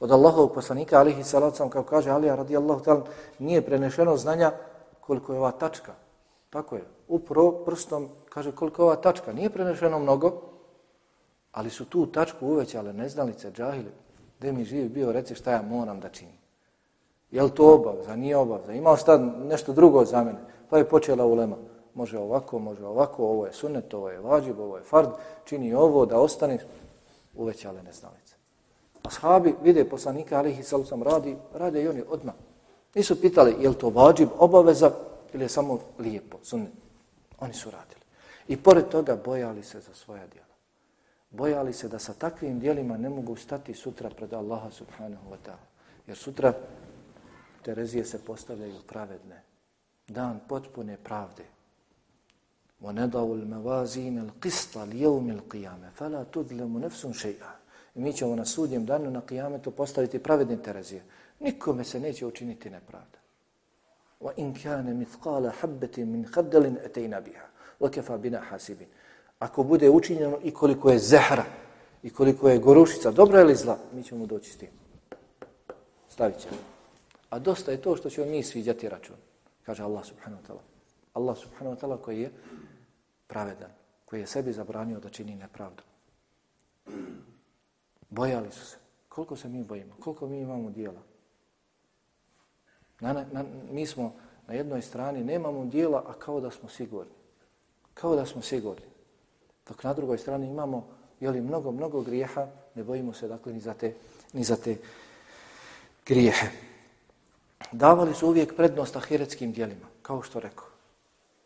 Od Allahovog poslanika, alihi salacom, kao kaže Alija radijallahu ta'ala, nije prenešeno znanja koliko je ova tačka. Tako je. Upro prstom kaže koliko je ova tačka. Nije prenešeno mnogo, ali su tu tačku uvećale neznalice, džahili. Gde mi živi bio, reci šta ja moram da činim. Je li to obavza? Nije obavza. Imao šta nešto drugo za mene. Pa je počela ulema. Može ovako, može ovako, ovo je sunnet, ovo je vađib, ovo je fard, čini ovo da ostane uvećale neznalice. Ashabi vide poslanika, ali ih radi, rade i oni odmah. Nisu pitali je li to vađib, obaveza ili je samo lijepo, sunnet. Oni su radili. I pored toga bojali se za svoja djela. Bojali se da sa takvim djelima ne mogu stati sutra pred Allaha subhanahu wa ta'ala. Jer sutra Terezije se postavljaju pravedne Dan potpune pravde. وَنَدَوُ الْمَوَازِينَ الْقِسْطَ لِيَوْمِ الْقِيَامَ فَلَا تُدْلَمُ نَفْسٌ شَيْئًا I mi ćemo na sudnjem danu na kijametu postaviti pravedne Terezije. Nikome se neće učiniti nepravda. وَإِنْ كَانَ مِثْقَالَ حَبَّةٍ مِنْ خَدَّلٍ أَتَيْنَا بِهَا وَكَفَا بِنَا حَاسِبٍ Ako bude učinjeno i koliko je zehra i koliko je gorušica, dobra ili zla, mi ćemo doći s tim. Stavit ćemo. A dosta je to što ćemo mi sviđati račun, kaže Allah subhanahu wa ta'ala. Allah subhanahu wa ta'ala koji je pravedan, koji je sebi zabranio da čini nepravdu. Bojali su se. Koliko se mi bojimo? Koliko mi imamo dijela? Na, na, mi smo na jednoj strani, nemamo dijela, a kao da smo sigurni. Kao da smo sigurni. Dok na drugoj strani imamo jeli, mnogo, mnogo grijeha, ne bojimo se dakle ni za te, ni za te grijehe davali su uvijek prednost ahiretskim dijelima, kao što rekao.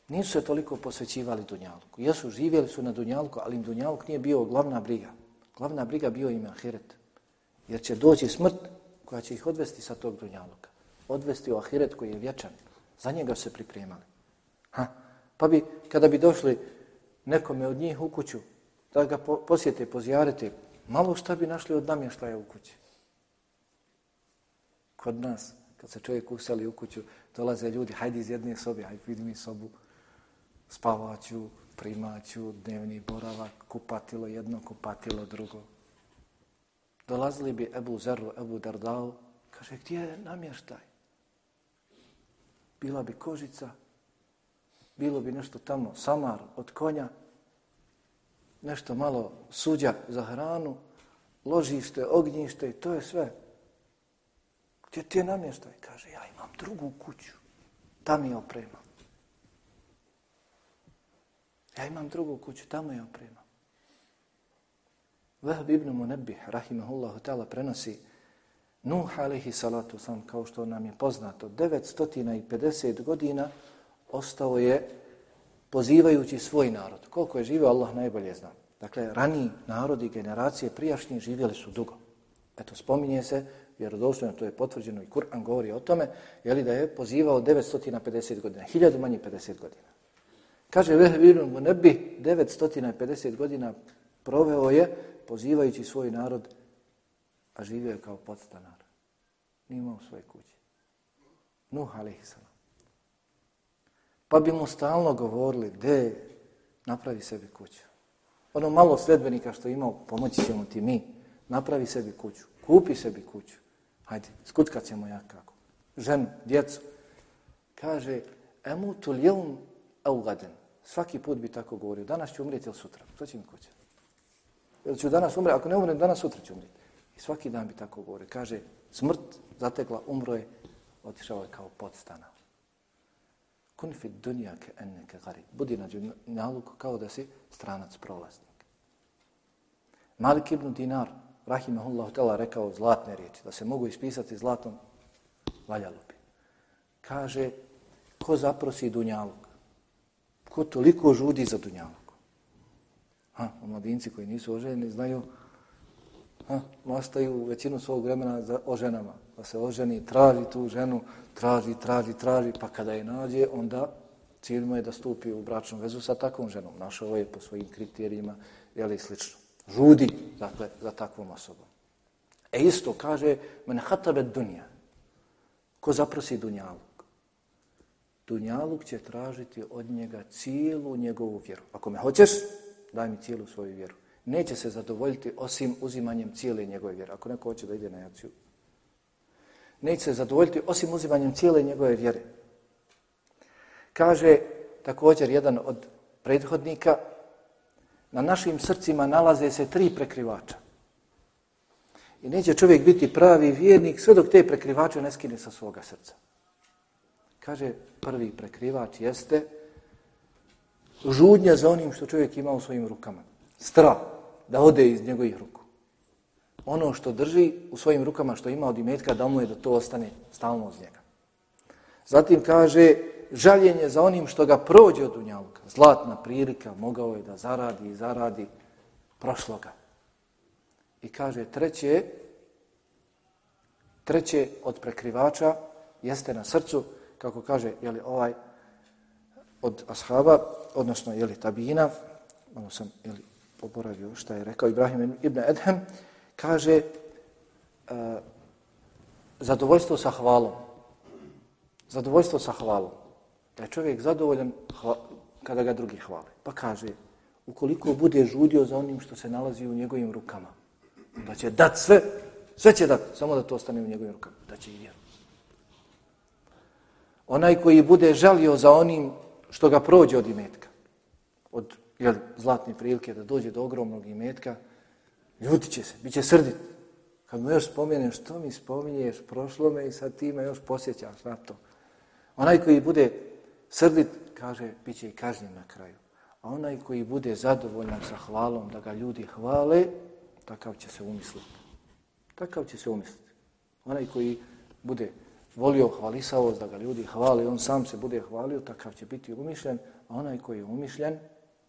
Nisu se toliko posvećivali Dunjalku. Jesu, živjeli su na Dunjalku, ali im Dunjalk nije bio glavna briga. Glavna briga bio im ahiret. Jer će doći smrt koja će ih odvesti sa tog Dunjaluka. Odvesti u ahiret koji je vječan. Za njega se pripremali. Ha? Pa bi, kada bi došli nekome od njih u kuću, da ga posjete, pozjarete, malo šta bi našli od namještaja u kući. Kod nas, kad se čovjek useli u kuću, dolaze ljudi, hajde iz jedne sobe, hajde vidi mi sobu, spavaću, primaću, dnevni boravak, kupatilo jedno, kupatilo drugo. Dolazili bi Ebu Zeru, Ebu Dardao, kaže, gdje je namještaj? Bila bi kožica, bilo bi nešto tamo, samar od konja, nešto malo suđa za hranu, ložište, ognjište i to je sve. Gdje ti je namještaj? Kaže, ja imam drugu kuću. Tam je oprema. Ja imam drugu kuću, tamo je oprema. Vahb ibn Munebih, rahimahullahu ta'ala, prenosi Nuh alaihi salatu sam, kao što nam je poznato, 950 godina ostao je pozivajući svoj narod. Koliko je živio, Allah najbolje zna. Dakle, raniji narodi, generacije prijašnji živjeli su dugo. Eto, spominje se vjerodostojno, to je potvrđeno i Kur'an govori o tome, je li da je pozivao 950 godina, 1000 manje 50 godina. Kaže Vehbirun ibn nebi 950 godina proveo je pozivajući svoj narod, a živio je kao podstanar. Nije imao svoje kuće. Nuh alaihissalam. Pa bi mu stalno govorili, de, napravi sebi kuću. Ono malo sledbenika što imao, pomoći ćemo ti mi, napravi sebi kuću, kupi sebi kuću. Hajde, skuckat ćemo ja kako. Ženu, djecu. Kaže, emutu au augaden. Svaki put bi tako govorio. Danas ću umrijeti ili sutra? Što će mi kuće? Ili ću danas umrijeti? Ako ne umrijem, danas sutra ću umrijeti. I svaki dan bi tako govorio. Kaže, smrt zatekla, umro je, otišao je kao podstana. Kun fi dunja ke enneke gari. Budi na dunjaluku kao da si stranac prolaznik. Malik ibn Dinar, rahimahullahu tela, rekao zlatne riječi, da se mogu ispisati zlatom, valjalo bi. Kaže, ko zaprosi dunjalog? Ko toliko žudi za dunjalog? Ha, omladinci koji nisu oženjeni znaju, ha, ostaju većinu svog vremena za oženama. Pa se oženi, traži tu ženu, traži, traži, traži, pa kada je nađe, onda cilj mu je da stupi u bračnu vezu sa takvom ženom. Našao je po svojim kriterijima, jeli slično. Žudi, dakle, za takvom osobom. E isto kaže, men hatabe dunja, ko zaprosi dunjaluk. Dunjaluk će tražiti od njega cijelu njegovu vjeru. Ako me hoćeš, daj mi cijelu svoju vjeru. Neće se zadovoljiti osim uzimanjem cijele njegove vjere. Ako neko hoće da ide na jaciju, neće se zadovoljiti osim uzimanjem cijele njegove vjere. Kaže također jedan od prethodnika, na našim srcima nalaze se tri prekrivača. I neće čovjek biti pravi vjernik sve dok te prekrivače ne skine sa svoga srca. Kaže, prvi prekrivač jeste žudnja za onim što čovjek ima u svojim rukama. Strah da ode iz njegovih ruku. Ono što drži u svojim rukama, što ima od imetka, da mu je da to ostane stalno uz njega. Zatim kaže, žaljenje za onim što ga prođe od unjaluka. Zlatna prilika, mogao je da zaradi i zaradi, prošloga. I kaže, treće, treće od prekrivača jeste na srcu, kako kaže, jeli ovaj od ashaba, odnosno jeli tabina, malo sam jeli, poboravio šta je rekao Ibrahim ibn Edhem, kaže uh, zadovoljstvo sa hvalom. Zadovoljstvo sa hvalom. Da je čovjek zadovoljan kada ga drugi hvale. Pa kaže, ukoliko bude žudio za onim što se nalazi u njegovim rukama, da će dat sve, sve će dat, samo da to ostane u njegovim rukama, da će i vjeru. Onaj koji bude žalio za onim što ga prođe od imetka, od jel, zlatne prilike da dođe do ogromnog imetka, ljuti će se, bit će srdit. Kad mu još spomenem što mi spominješ, prošlo me i sad ti me još posjećaš na to. Onaj koji bude srdit, kaže, bit će i kažnjen na kraju. A onaj koji bude zadovoljan sa hvalom da ga ljudi hvale, takav će se umisliti. Takav će se umisliti. Onaj koji bude volio hvalisavost da ga ljudi hvale, on sam se bude hvalio, takav će biti umišljen, a onaj koji je umišljen,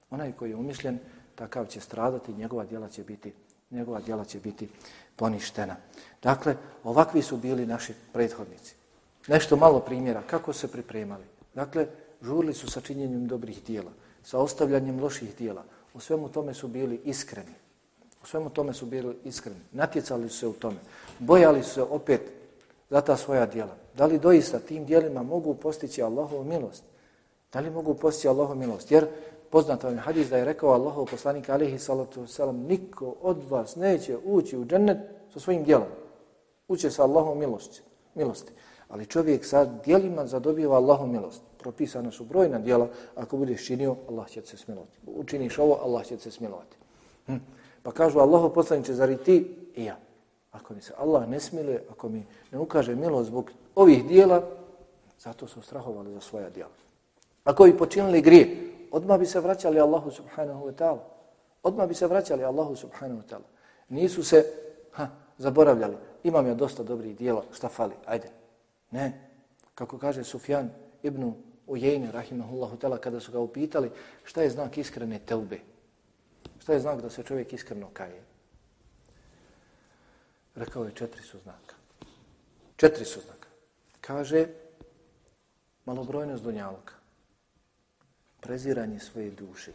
onaj koji je umišljen, takav će stradati, njegova djela će biti, njegova djela će biti poništena. Dakle, ovakvi su bili naši prethodnici. Nešto malo primjera, kako se pripremali. Dakle, žurili su sa činjenjem dobrih dijela, sa ostavljanjem loših dijela. U svemu tome su bili iskreni. U svemu tome su bili iskreni. Natjecali su se u tome. Bojali su se opet za ta svoja dijela. Da li doista tim dijelima mogu postići Allahovu milost? Da li mogu postići Allahovu milost? Jer poznato je hadis da je rekao Allahov poslanik alihi salatu wasalam niko od vas neće ući u džennet sa svojim dijelom. Uće sa Allahom milosti. milosti. Ali čovjek sa dijelima zadobijeva Allahom milost propisana su brojna djela, Ako budeš činio, Allah će se smilovati. Učiniš ovo, Allah će se smilovati. Hm. Pa kažu Allahov poslaniće, zar i ti i ja? Ako mi se Allah ne smiluje, ako mi ne ukaže milost zbog ovih dijela, zato su strahovali za svoja dijela. Ako bi počinili grije, odmah bi se vraćali Allahu subhanahu wa ta'ala. Odmah bi se vraćali Allahu subhanahu wa ta'ala. Nisu se ha, zaboravljali. Imam ja dosta dobrih dijela, šta fali, ajde. Ne. Kako kaže Sufjan ibn Ujejne, rahimahullahu ta'ala, kada su ga upitali šta je znak iskrene telbe. Šta je znak da se čovjek iskreno kaje? Rekao je četiri su znaka. Četiri su znaka. Kaže malobrojnost dunjalka. Preziranje svoje duše.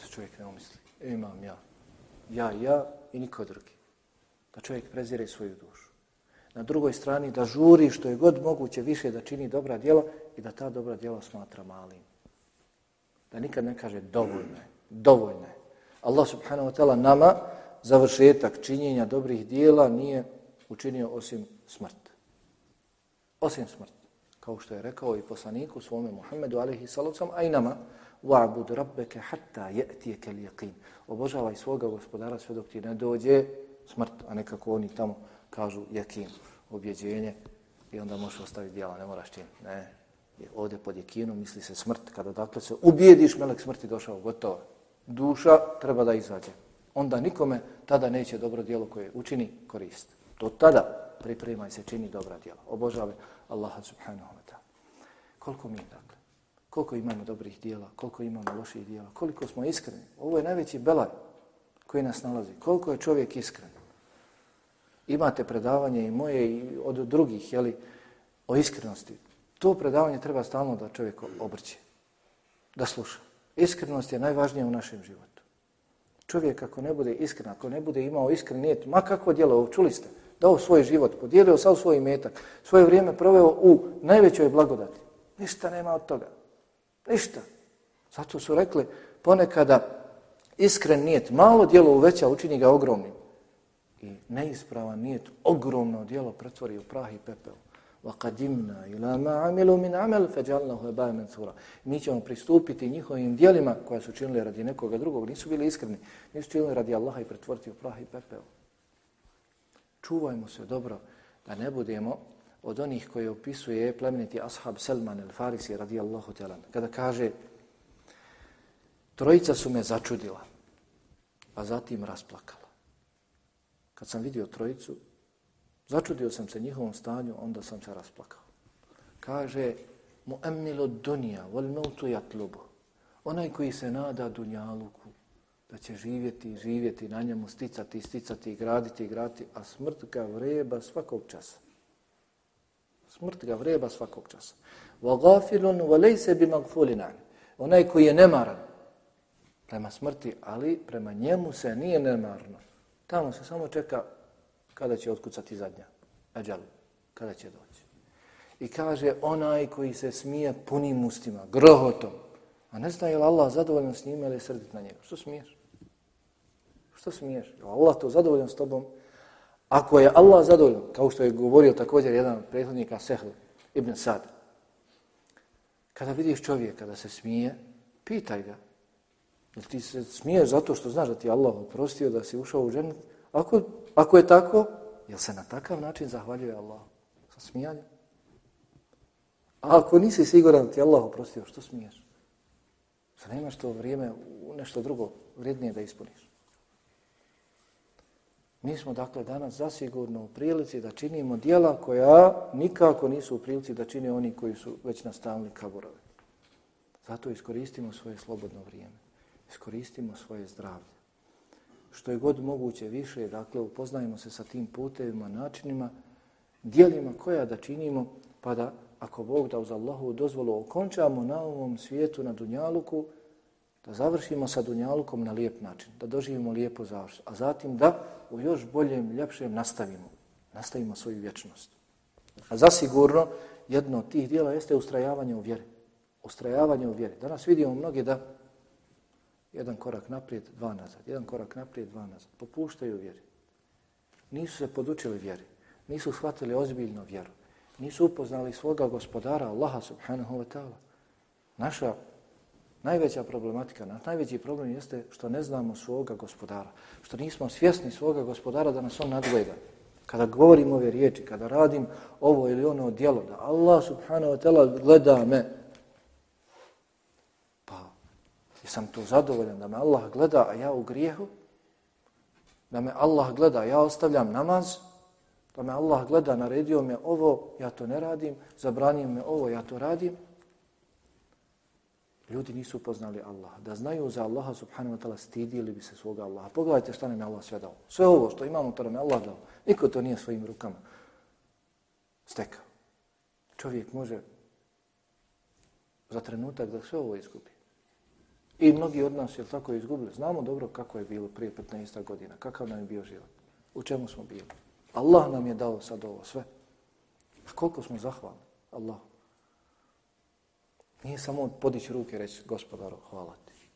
Se čovjek ne umisli. E, imam ja. Ja, ja i niko drugi. Da čovjek prezire svoju dušu. Na drugoj strani da žuri što je god moguće više da čini dobra djela i da ta dobra djela smatra malim. Da nikad ne kaže dovoljno je. Dovoljno je. Allah subhanahu wa ta'ala nama završetak činjenja dobrih dijela nije učinio osim smrt. Osim smrt. Kao što je rekao i poslaniku svome Muhammedu alaihi salacom, a i nama, wa'bud rabbeke hatta je'tijeke lijaqin. Obožavaj svoga gospodara sve dok ti ne dođe smrt, a nekako oni tamo kažu jakin, objeđenje i onda možeš ostaviti dijela, ne moraš čin. Ne, ovdje pod jekinom misli se smrt, kada dakle se ubijediš, melek smrti došao, gotovo. Duša treba da izađe. Onda nikome tada neće dobro dijelo koje učini korist. To tada pripremaj se, čini dobra djela. Obožavaj Allaha subhanahu wa ta'ala. Koliko mi dakle? Koliko imamo dobrih dijela? Koliko imamo loših dijela? Koliko smo iskreni? Ovo je najveći belaj koji nas nalazi. Koliko je čovjek iskren? Imate predavanje i moje i od drugih, jeli, o iskrenosti. To predavanje treba stalno da čovjek obrće, da sluša. Iskrenost je najvažnija u našem životu. Čovjek ako ne bude iskren, ako ne bude imao iskren nijet, ma kako djelo, čuli ste, dao svoj život, podijelio sav svoj metak, svoje vrijeme proveo u najvećoj blagodati. Ništa nema od toga. Ništa. Zato su rekli ponekada iskren nijet, malo djelo uveća, učini ga ogromnim. I neispravan nijet, ogromno djelo pretvori u prah i pepeo. وَقَدِمْنَا إِلَا مَا عَمِلُوا مِنْ عَمَلْ فَجَعَلْنَهُ هَبَاءً مَنْثُورًا Mi ćemo pristupiti njihovim dijelima koja su činili radi nekoga drugog, nisu bili iskreni, nisu činili radi Allaha i pretvoriti u prah i pepeo. Čuvajmo se dobro da ne budemo od onih koji opisuje plemeniti ashab Selman el-Farisi radijallahu ta'ala. Kada kaže, trojica su me začudila, a zatim rasplakala. Kad sam vidio trojicu, Začudio sam se njihovom stanju, onda sam se rasplakao. Kaže, mu emnilo dunija, vol mautu jatlubu. Onaj koji se nada dunjaluku, da će živjeti, živjeti na njemu, sticati, sticati, graditi, graditi, a smrt ga vreba svakog časa. Smrt ga vreba svakog časa. Wa gafilun wa lejse bi magfulinan. Onaj koji je nemaran prema smrti, ali prema njemu se nije nemarno. Tamo se samo čeka kada će otkucati zadnja, ađal, kada će doći. I kaže onaj koji se smije punim ustima, grohotom, a ne zna je li Allah zadovoljan s njima ili srdit na njega. Što smiješ? Što smiješ? Je Allah to zadovoljan s tobom? Ako je Allah zadovoljan, kao što je govorio također jedan prethodnika Sehl ibn Sad, kada vidiš čovjeka da se smije, pitaj ga, jel ti se smiješ zato što znaš da ti Allah oprostio da si ušao u ženu? Ako Ako je tako, jel se na takav način zahvaljuje Allah sa smijanjem? A ako nisi siguran da ti Allah oprostio, što smiješ? Sa nemaš to vrijeme u nešto drugo vrijednije da ispuniš. Mi smo dakle danas zasigurno u prilici da činimo dijela koja nikako nisu u prilici da čine oni koji su već nastavili kaburove. Zato iskoristimo svoje slobodno vrijeme. Iskoristimo svoje zdravlje što je god moguće više, dakle, upoznajemo se sa tim putevima, načinima, dijelima koja da činimo, pa da, ako Bog da uz Allahu dozvolu, okončamo na ovom svijetu, na Dunjaluku, da završimo sa Dunjalukom na lijep način, da doživimo lijepo završ, a zatim da u još boljem, ljepšem nastavimo, nastavimo svoju vječnost. A zasigurno, jedno od tih dijela jeste ustrajavanje u vjeri. Ustrajavanje u vjeri. Danas vidimo mnogi da jedan korak naprijed, dva nazad, jedan korak naprijed, dva nazad. Popuštaju vjeri. Nisu se podučili vjeri. Nisu shvatili ozbiljno vjeru. Nisu upoznali svoga gospodara, Allaha subhanahu wa ta'ala. Naša najveća problematika, naš najveći problem jeste što ne znamo svoga gospodara. Što nismo svjesni svoga gospodara da nas on nadgleda. Kada govorim ove riječi, kada radim ovo ili ono djelo, da Allah subhanahu wa ta'ala gleda me, Jesam tu zadovoljan da me Allah gleda, a ja u grijehu? Da me Allah gleda, ja ostavljam namaz? Da me Allah gleda, naredio me ovo, ja to ne radim, zabranio me ovo, ja to radim? Ljudi nisu poznali Allaha. Da znaju za Allaha subhanahu wa ta'ala stidili bi se svoga Allaha. Pogledajte šta nam je Allah sve dao. Sve ovo što imamo, to nam je Allah dao. Niko to nije svojim rukama stekao. Čovjek može za trenutak da sve ovo izgubi. I mnogi od nas je tako izgubili. Znamo dobro kako je bilo prije 15 godina, kakav nam je bio život, u čemu smo bili. Allah nam je dao sad ovo sve. A koliko smo zahvalni Allah. Nije samo podići ruke i reći gospodaru, hvala ti.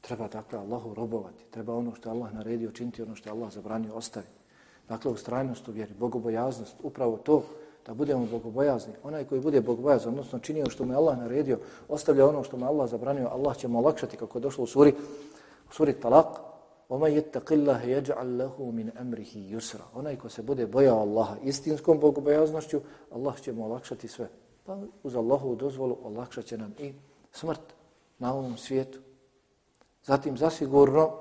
Treba dakle Allahu robovati. Treba ono što je Allah naredio činiti, ono što je Allah zabranio ostaviti. Dakle, u strajnost u vjeri, bogobojaznost, upravo to da budemo bogobojazni. Onaj koji bude bogobojazan, odnosno činio što mu je Allah naredio, ostavlja ono što mu Allah zabranio, Allah će mu olakšati, kako je došlo u suri, u suri Talaq, وَمَا يَتَّقِ اللَّهِ يَجْعَلْ لَهُ مِنْ أَمْرِهِ يُسْرًا Onaj ko se bude bojao Allaha istinskom bogobojaznošću, Allah će mu olakšati sve. Pa uz Allahovu dozvolu olakšat će nam i smrt na ovom svijetu. Zatim zasigurno,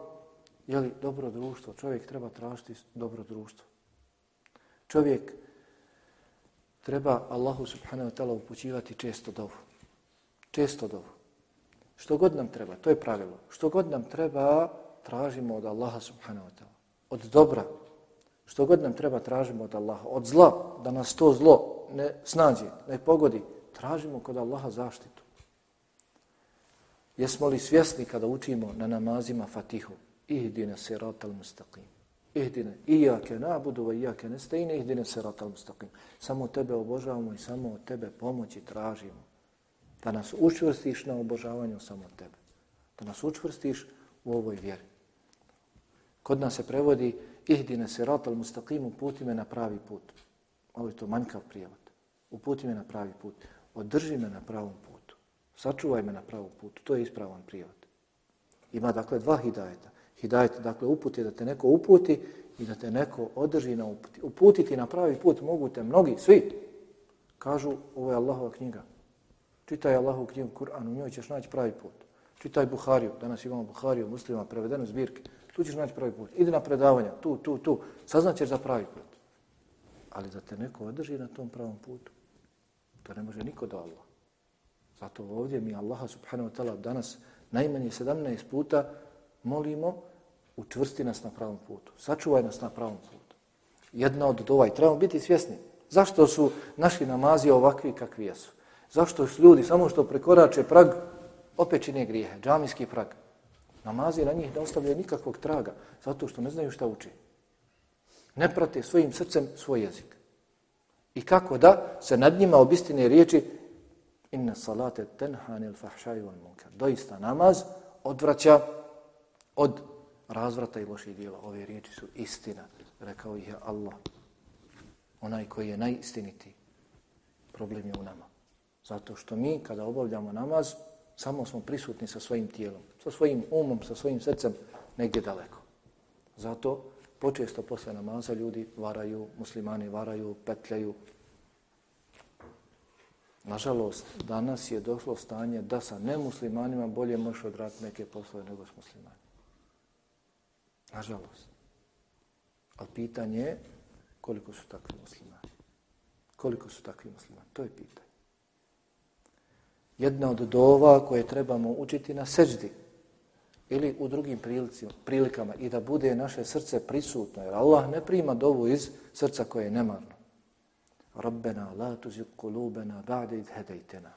je li dobro društvo? Čovjek treba tražiti dobro društvo. Čovjek treba Allahu subhanahu wa ta'ala upućivati često dovu. Često dovu. Što god nam treba, to je pravilo. Što god nam treba, tražimo od Allaha subhanahu wa ta'ala. Od dobra. Što god nam treba, tražimo od Allaha. Od zla, da nas to zlo ne snađe, ne pogodi, tražimo kod Allaha zaštitu. Jesmo li svjesni kada učimo na namazima Fatihu? Ihdina sirat al-mustaqim. Ihdina, ijake nabudu, va ijake nestejne, ihdina siratal mustaqim. Samo tebe obožavamo i samo od tebe pomoći tražimo. Da nas učvrstiš na obožavanju samo tebe. Da nas učvrstiš u ovoj vjeri. Kod nas se prevodi ihdina siratal mustaqim, uputi me na pravi put. Ovo je to manjkav prijevod. Uputi me na pravi put. Održi me na pravom putu. Sačuvaj me na pravom putu. To je ispravan prijevod. Ima dakle dva hidajeta. Hidajet dakle uput je da te neko uputi i da te neko održi na uputi. Uputiti na pravi put mogu te mnogi, svi. Kažu, ovo je Allahova knjiga. Čitaj Allahovu knjigu Kur'an, u njoj ćeš naći pravi put. Čitaj Buhariju, danas imamo Buhariju, muslima, prevedenu zbirke. Tu ćeš naći pravi put. Idi na predavanja, tu, tu, tu. Saznaćeš za pravi put. Ali da te neko održi na tom pravom putu, to ne može niko do Allah. Zato ovdje mi Allaha subhanahu wa ta'ala danas najmanje 17 puta molimo učvrsti nas na pravom putu. Sačuvaj nas na pravom putu. Jedna od dova i trebamo biti svjesni. Zašto su naši namazi ovakvi kakvi jesu? Zašto su ljudi samo što prekorače prag opet čine grijehe, džamijski prag. Namazi na njih ne ostavljaju nikakvog traga, zato što ne znaju šta uči. Ne prate svojim srcem svoj jezik. I kako da se nad njima obistine riječi inna salate tenhanil fahšaju al munkar. Doista namaz odvraća od razvrata i loših dijela. Ove riječi su istina. Rekao ih je Allah. Onaj koji je najistiniti. Problem je u nama. Zato što mi kada obavljamo namaz, samo smo prisutni sa svojim tijelom, sa svojim umom, sa svojim srcem, negdje daleko. Zato počesto posle namaza ljudi varaju, muslimani varaju, petljaju. Nažalost, danas je došlo stanje da sa nemuslimanima bolje možeš odraditi neke poslove nego s muslimanima. Nažalost. Ali pitanje je koliko su takvi muslimani. Koliko su takvi muslimani? To je pitanje. Jedna od dova koje trebamo učiti na seđdi ili u drugim prilikama i da bude naše srce prisutno. Jer Allah ne prima dovu iz srca koje je nemarno. Rabbena la tuzik kulubena ba'de idhedejtena.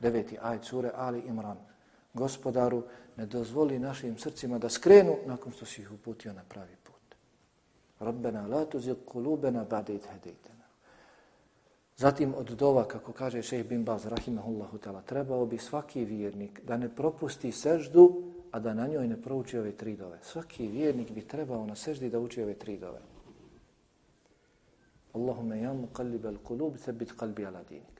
Deveti aj sure Ali Imran. Gospodaru, ne dozvoli našim srcima da skrenu nakon što si ih uputio na pravi put. Rabbena la tuzil kulubena ba'de id hedejtena. Zatim od dova, kako kaže šejh bin Baz, rahimahullahu ta'ala, trebao bi svaki vjernik da ne propusti seždu a da na njoj ne prouči ove tri dove. Svaki vjernik bi trebao na seždi da uči ove tri dove. Allahume ja muqallibal qulub al qalbi ala dinik.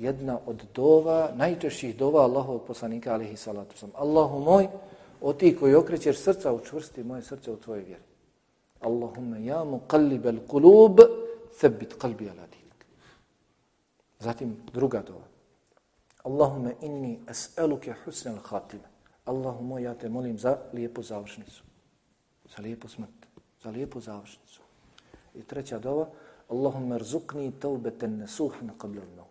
Jedna od dova, najčešćih dova Allahovog poslanika, alihi salatu sam. Allahu moj, o ti koji okrećeš srca, učvrsti moje srce u tvojoj vjeri. Allahumme ja mu kallibel kulub, sebit kalbi ala dinik. Zatim druga dova. Allahumme inni es'eluke husnel al khatime. Allahu moj, ja te molim za lijepu završnicu. Za lijepu smrt. Za lijepu završnicu. I treća dova. Allahumma rzukni taubeten nesuhna qabla al-maut.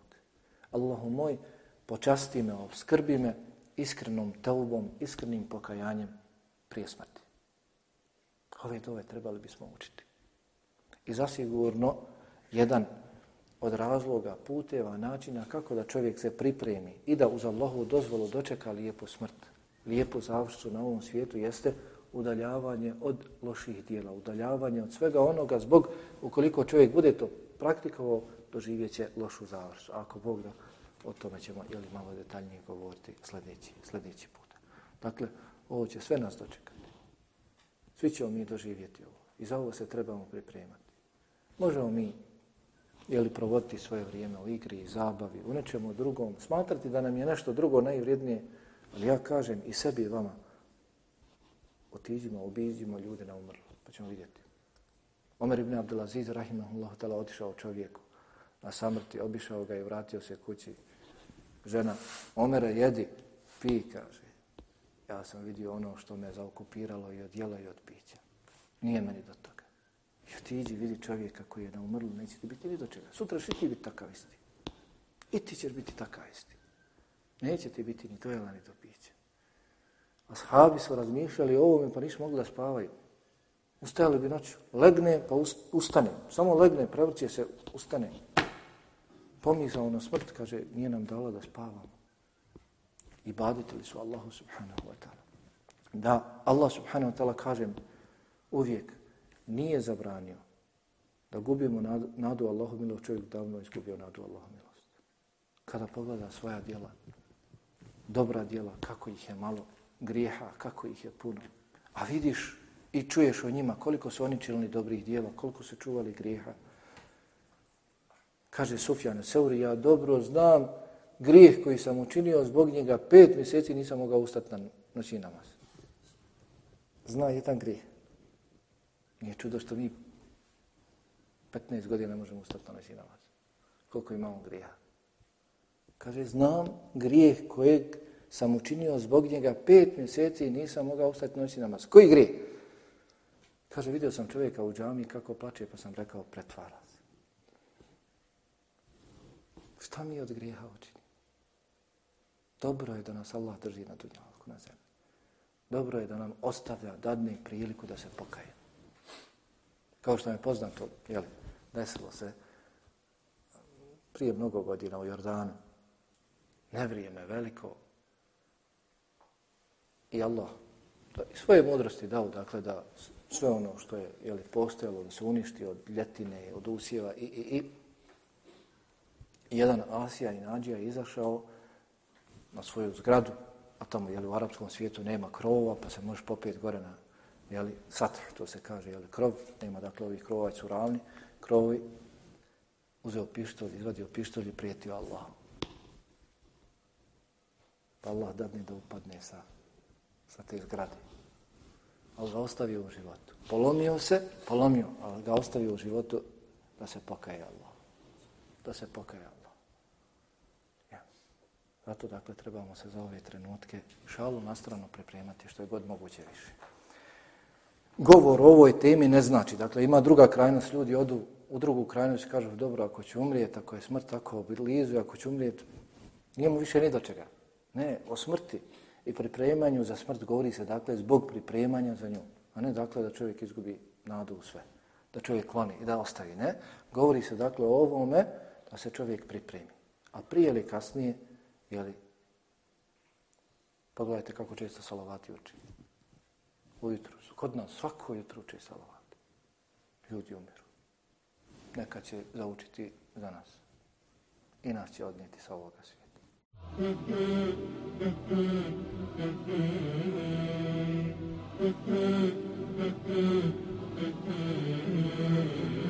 Allahu moj, počasti me, obskrbi me iskrenom taubom, iskrenim pokajanjem prije smrti. Ove dove trebali bismo učiti. I zasigurno jedan od razloga, puteva, načina kako da čovjek se pripremi i da uz Allahu dozvolu dočeka lijepu smrt lijepu završcu na ovom svijetu jeste udaljavanje od loših dijela, udaljavanje od svega onoga zbog, ukoliko čovjek bude to praktikovao, doživjet će lošu završu. Ako Bog da, o tome ćemo ili malo detaljnije govoriti sljedeći, sljedeći put. Dakle, ovo će sve nas dočekati. Svi ćemo mi doživjeti ovo. I za ovo se trebamo pripremati. Možemo mi jeli, provoditi svoje vrijeme u igri i zabavi, u nečemu drugom, smatrati da nam je nešto drugo najvrijednije, Ali ja kažem i sebi i vama, otiđimo, obiđimo ljude na umrlo, pa ćemo vidjeti. Omer ibn Abdelaziz, rahimahullahu ta'la, otišao čovjeku na samrti, obišao ga i vratio se kući. Žena, Omere, jedi, pi, kaže. Ja sam vidio ono što me zaokupiralo i od jela i od pića. Nije meni do toga. I ti vidi čovjeka koji je na umrlu, neće ti biti ni do čega. Sutra će ti biti takav isti. I ti ćeš biti takav isti. Neće ti biti ni do jela, ni do pića. Ashabi su razmišljali o ovome, pa nisu mogli da spavaju. Ustajali bi noću. Legne, pa ustane. Samo legne, prevrće se, ustane. Pomizao na smrt, kaže, nije nam dala da spavamo. I baditeli su Allahu subhanahu wa ta'ala. Da, Allah subhanahu wa ta'ala, kažem, uvijek nije zabranio da gubimo nadu, nadu Allahu milost, čovjek davno izgubio nadu Allahu milost. Kada pogleda svoja djela, dobra djela, kako ih je malo, grijeha, kako ih je puno. A vidiš i čuješ o njima koliko su oni činili dobrih djela, koliko su čuvali grijeha. Kaže Sufjan Seuri, ja dobro znam grijeh koji sam učinio, zbog njega pet mjeseci nisam mogao ustati na noći namaz. Zna jedan grijeh. Nije čudo što mi 15 godina možemo ustati na noći namaz. Koliko imamo grijeha. Kaže, znam grijeh kojeg sam učinio zbog njega pet mjeseci i nisam mogao ustati noći namaz. Koji grijeh? Kaže, vidio sam čovjeka u džami kako plače, pa sam rekao, pretvara se. Šta mi od grijeha učini? Dobro je da nas Allah drži na dunjalku, na zemlji. Dobro je da nam ostavlja, dadne priliku da se pokaje. Kao što je poznato, jel, desilo se prije mnogo godina u Jordanu. Nevrijeme veliko. I Allah da, svoje mudrosti dao, dakle, da sve ono što je jeli, postojalo, da se uništi od ljetine, od usjeva i, i, i jedan Asija i Nađija je izašao na svoju zgradu, a tamo jeli, u arapskom svijetu nema krova, pa se može popet gore na jeli, satr, to se kaže, jeli, krov, nema dakle ovih krova, su ravni, krovi, uzeo pištolj, izvadio pištolj i prijetio Allah. Pa Allah dadne da upadne sa, sa te zgrade ali ga ostavio u životu. Polomio se, polomio, ali ga ostavio u životu da se pokaje Allah. Da se pokaje Allah. Zato, dakle, trebamo se za ove trenutke šalu nastrano pripremati što je god moguće više. Govor o ovoj temi ne znači, dakle, ima druga krajnost, ljudi odu u drugu krajnost i kažu, dobro, ako će umrijeti, ako je smrt tako blizu, ako će umrijeti, njemu više ni do čega. Ne, o smrti i pripremanju za smrt govori se dakle zbog pripremanja za nju, a ne dakle da čovjek izgubi nadu u sve, da čovjek kloni i da ostavi, ne. Govori se dakle o ovome da se čovjek pripremi. A prije ili kasnije, Jeli? Pogledajte kako često salavati uči. Ujutru su. Kod nas svako jutro uči salavat. Ljudi umiru. Neka će zaučiti za nas. I nas će odnijeti sa ovoga svijeta. Mm-hmm. *laughs*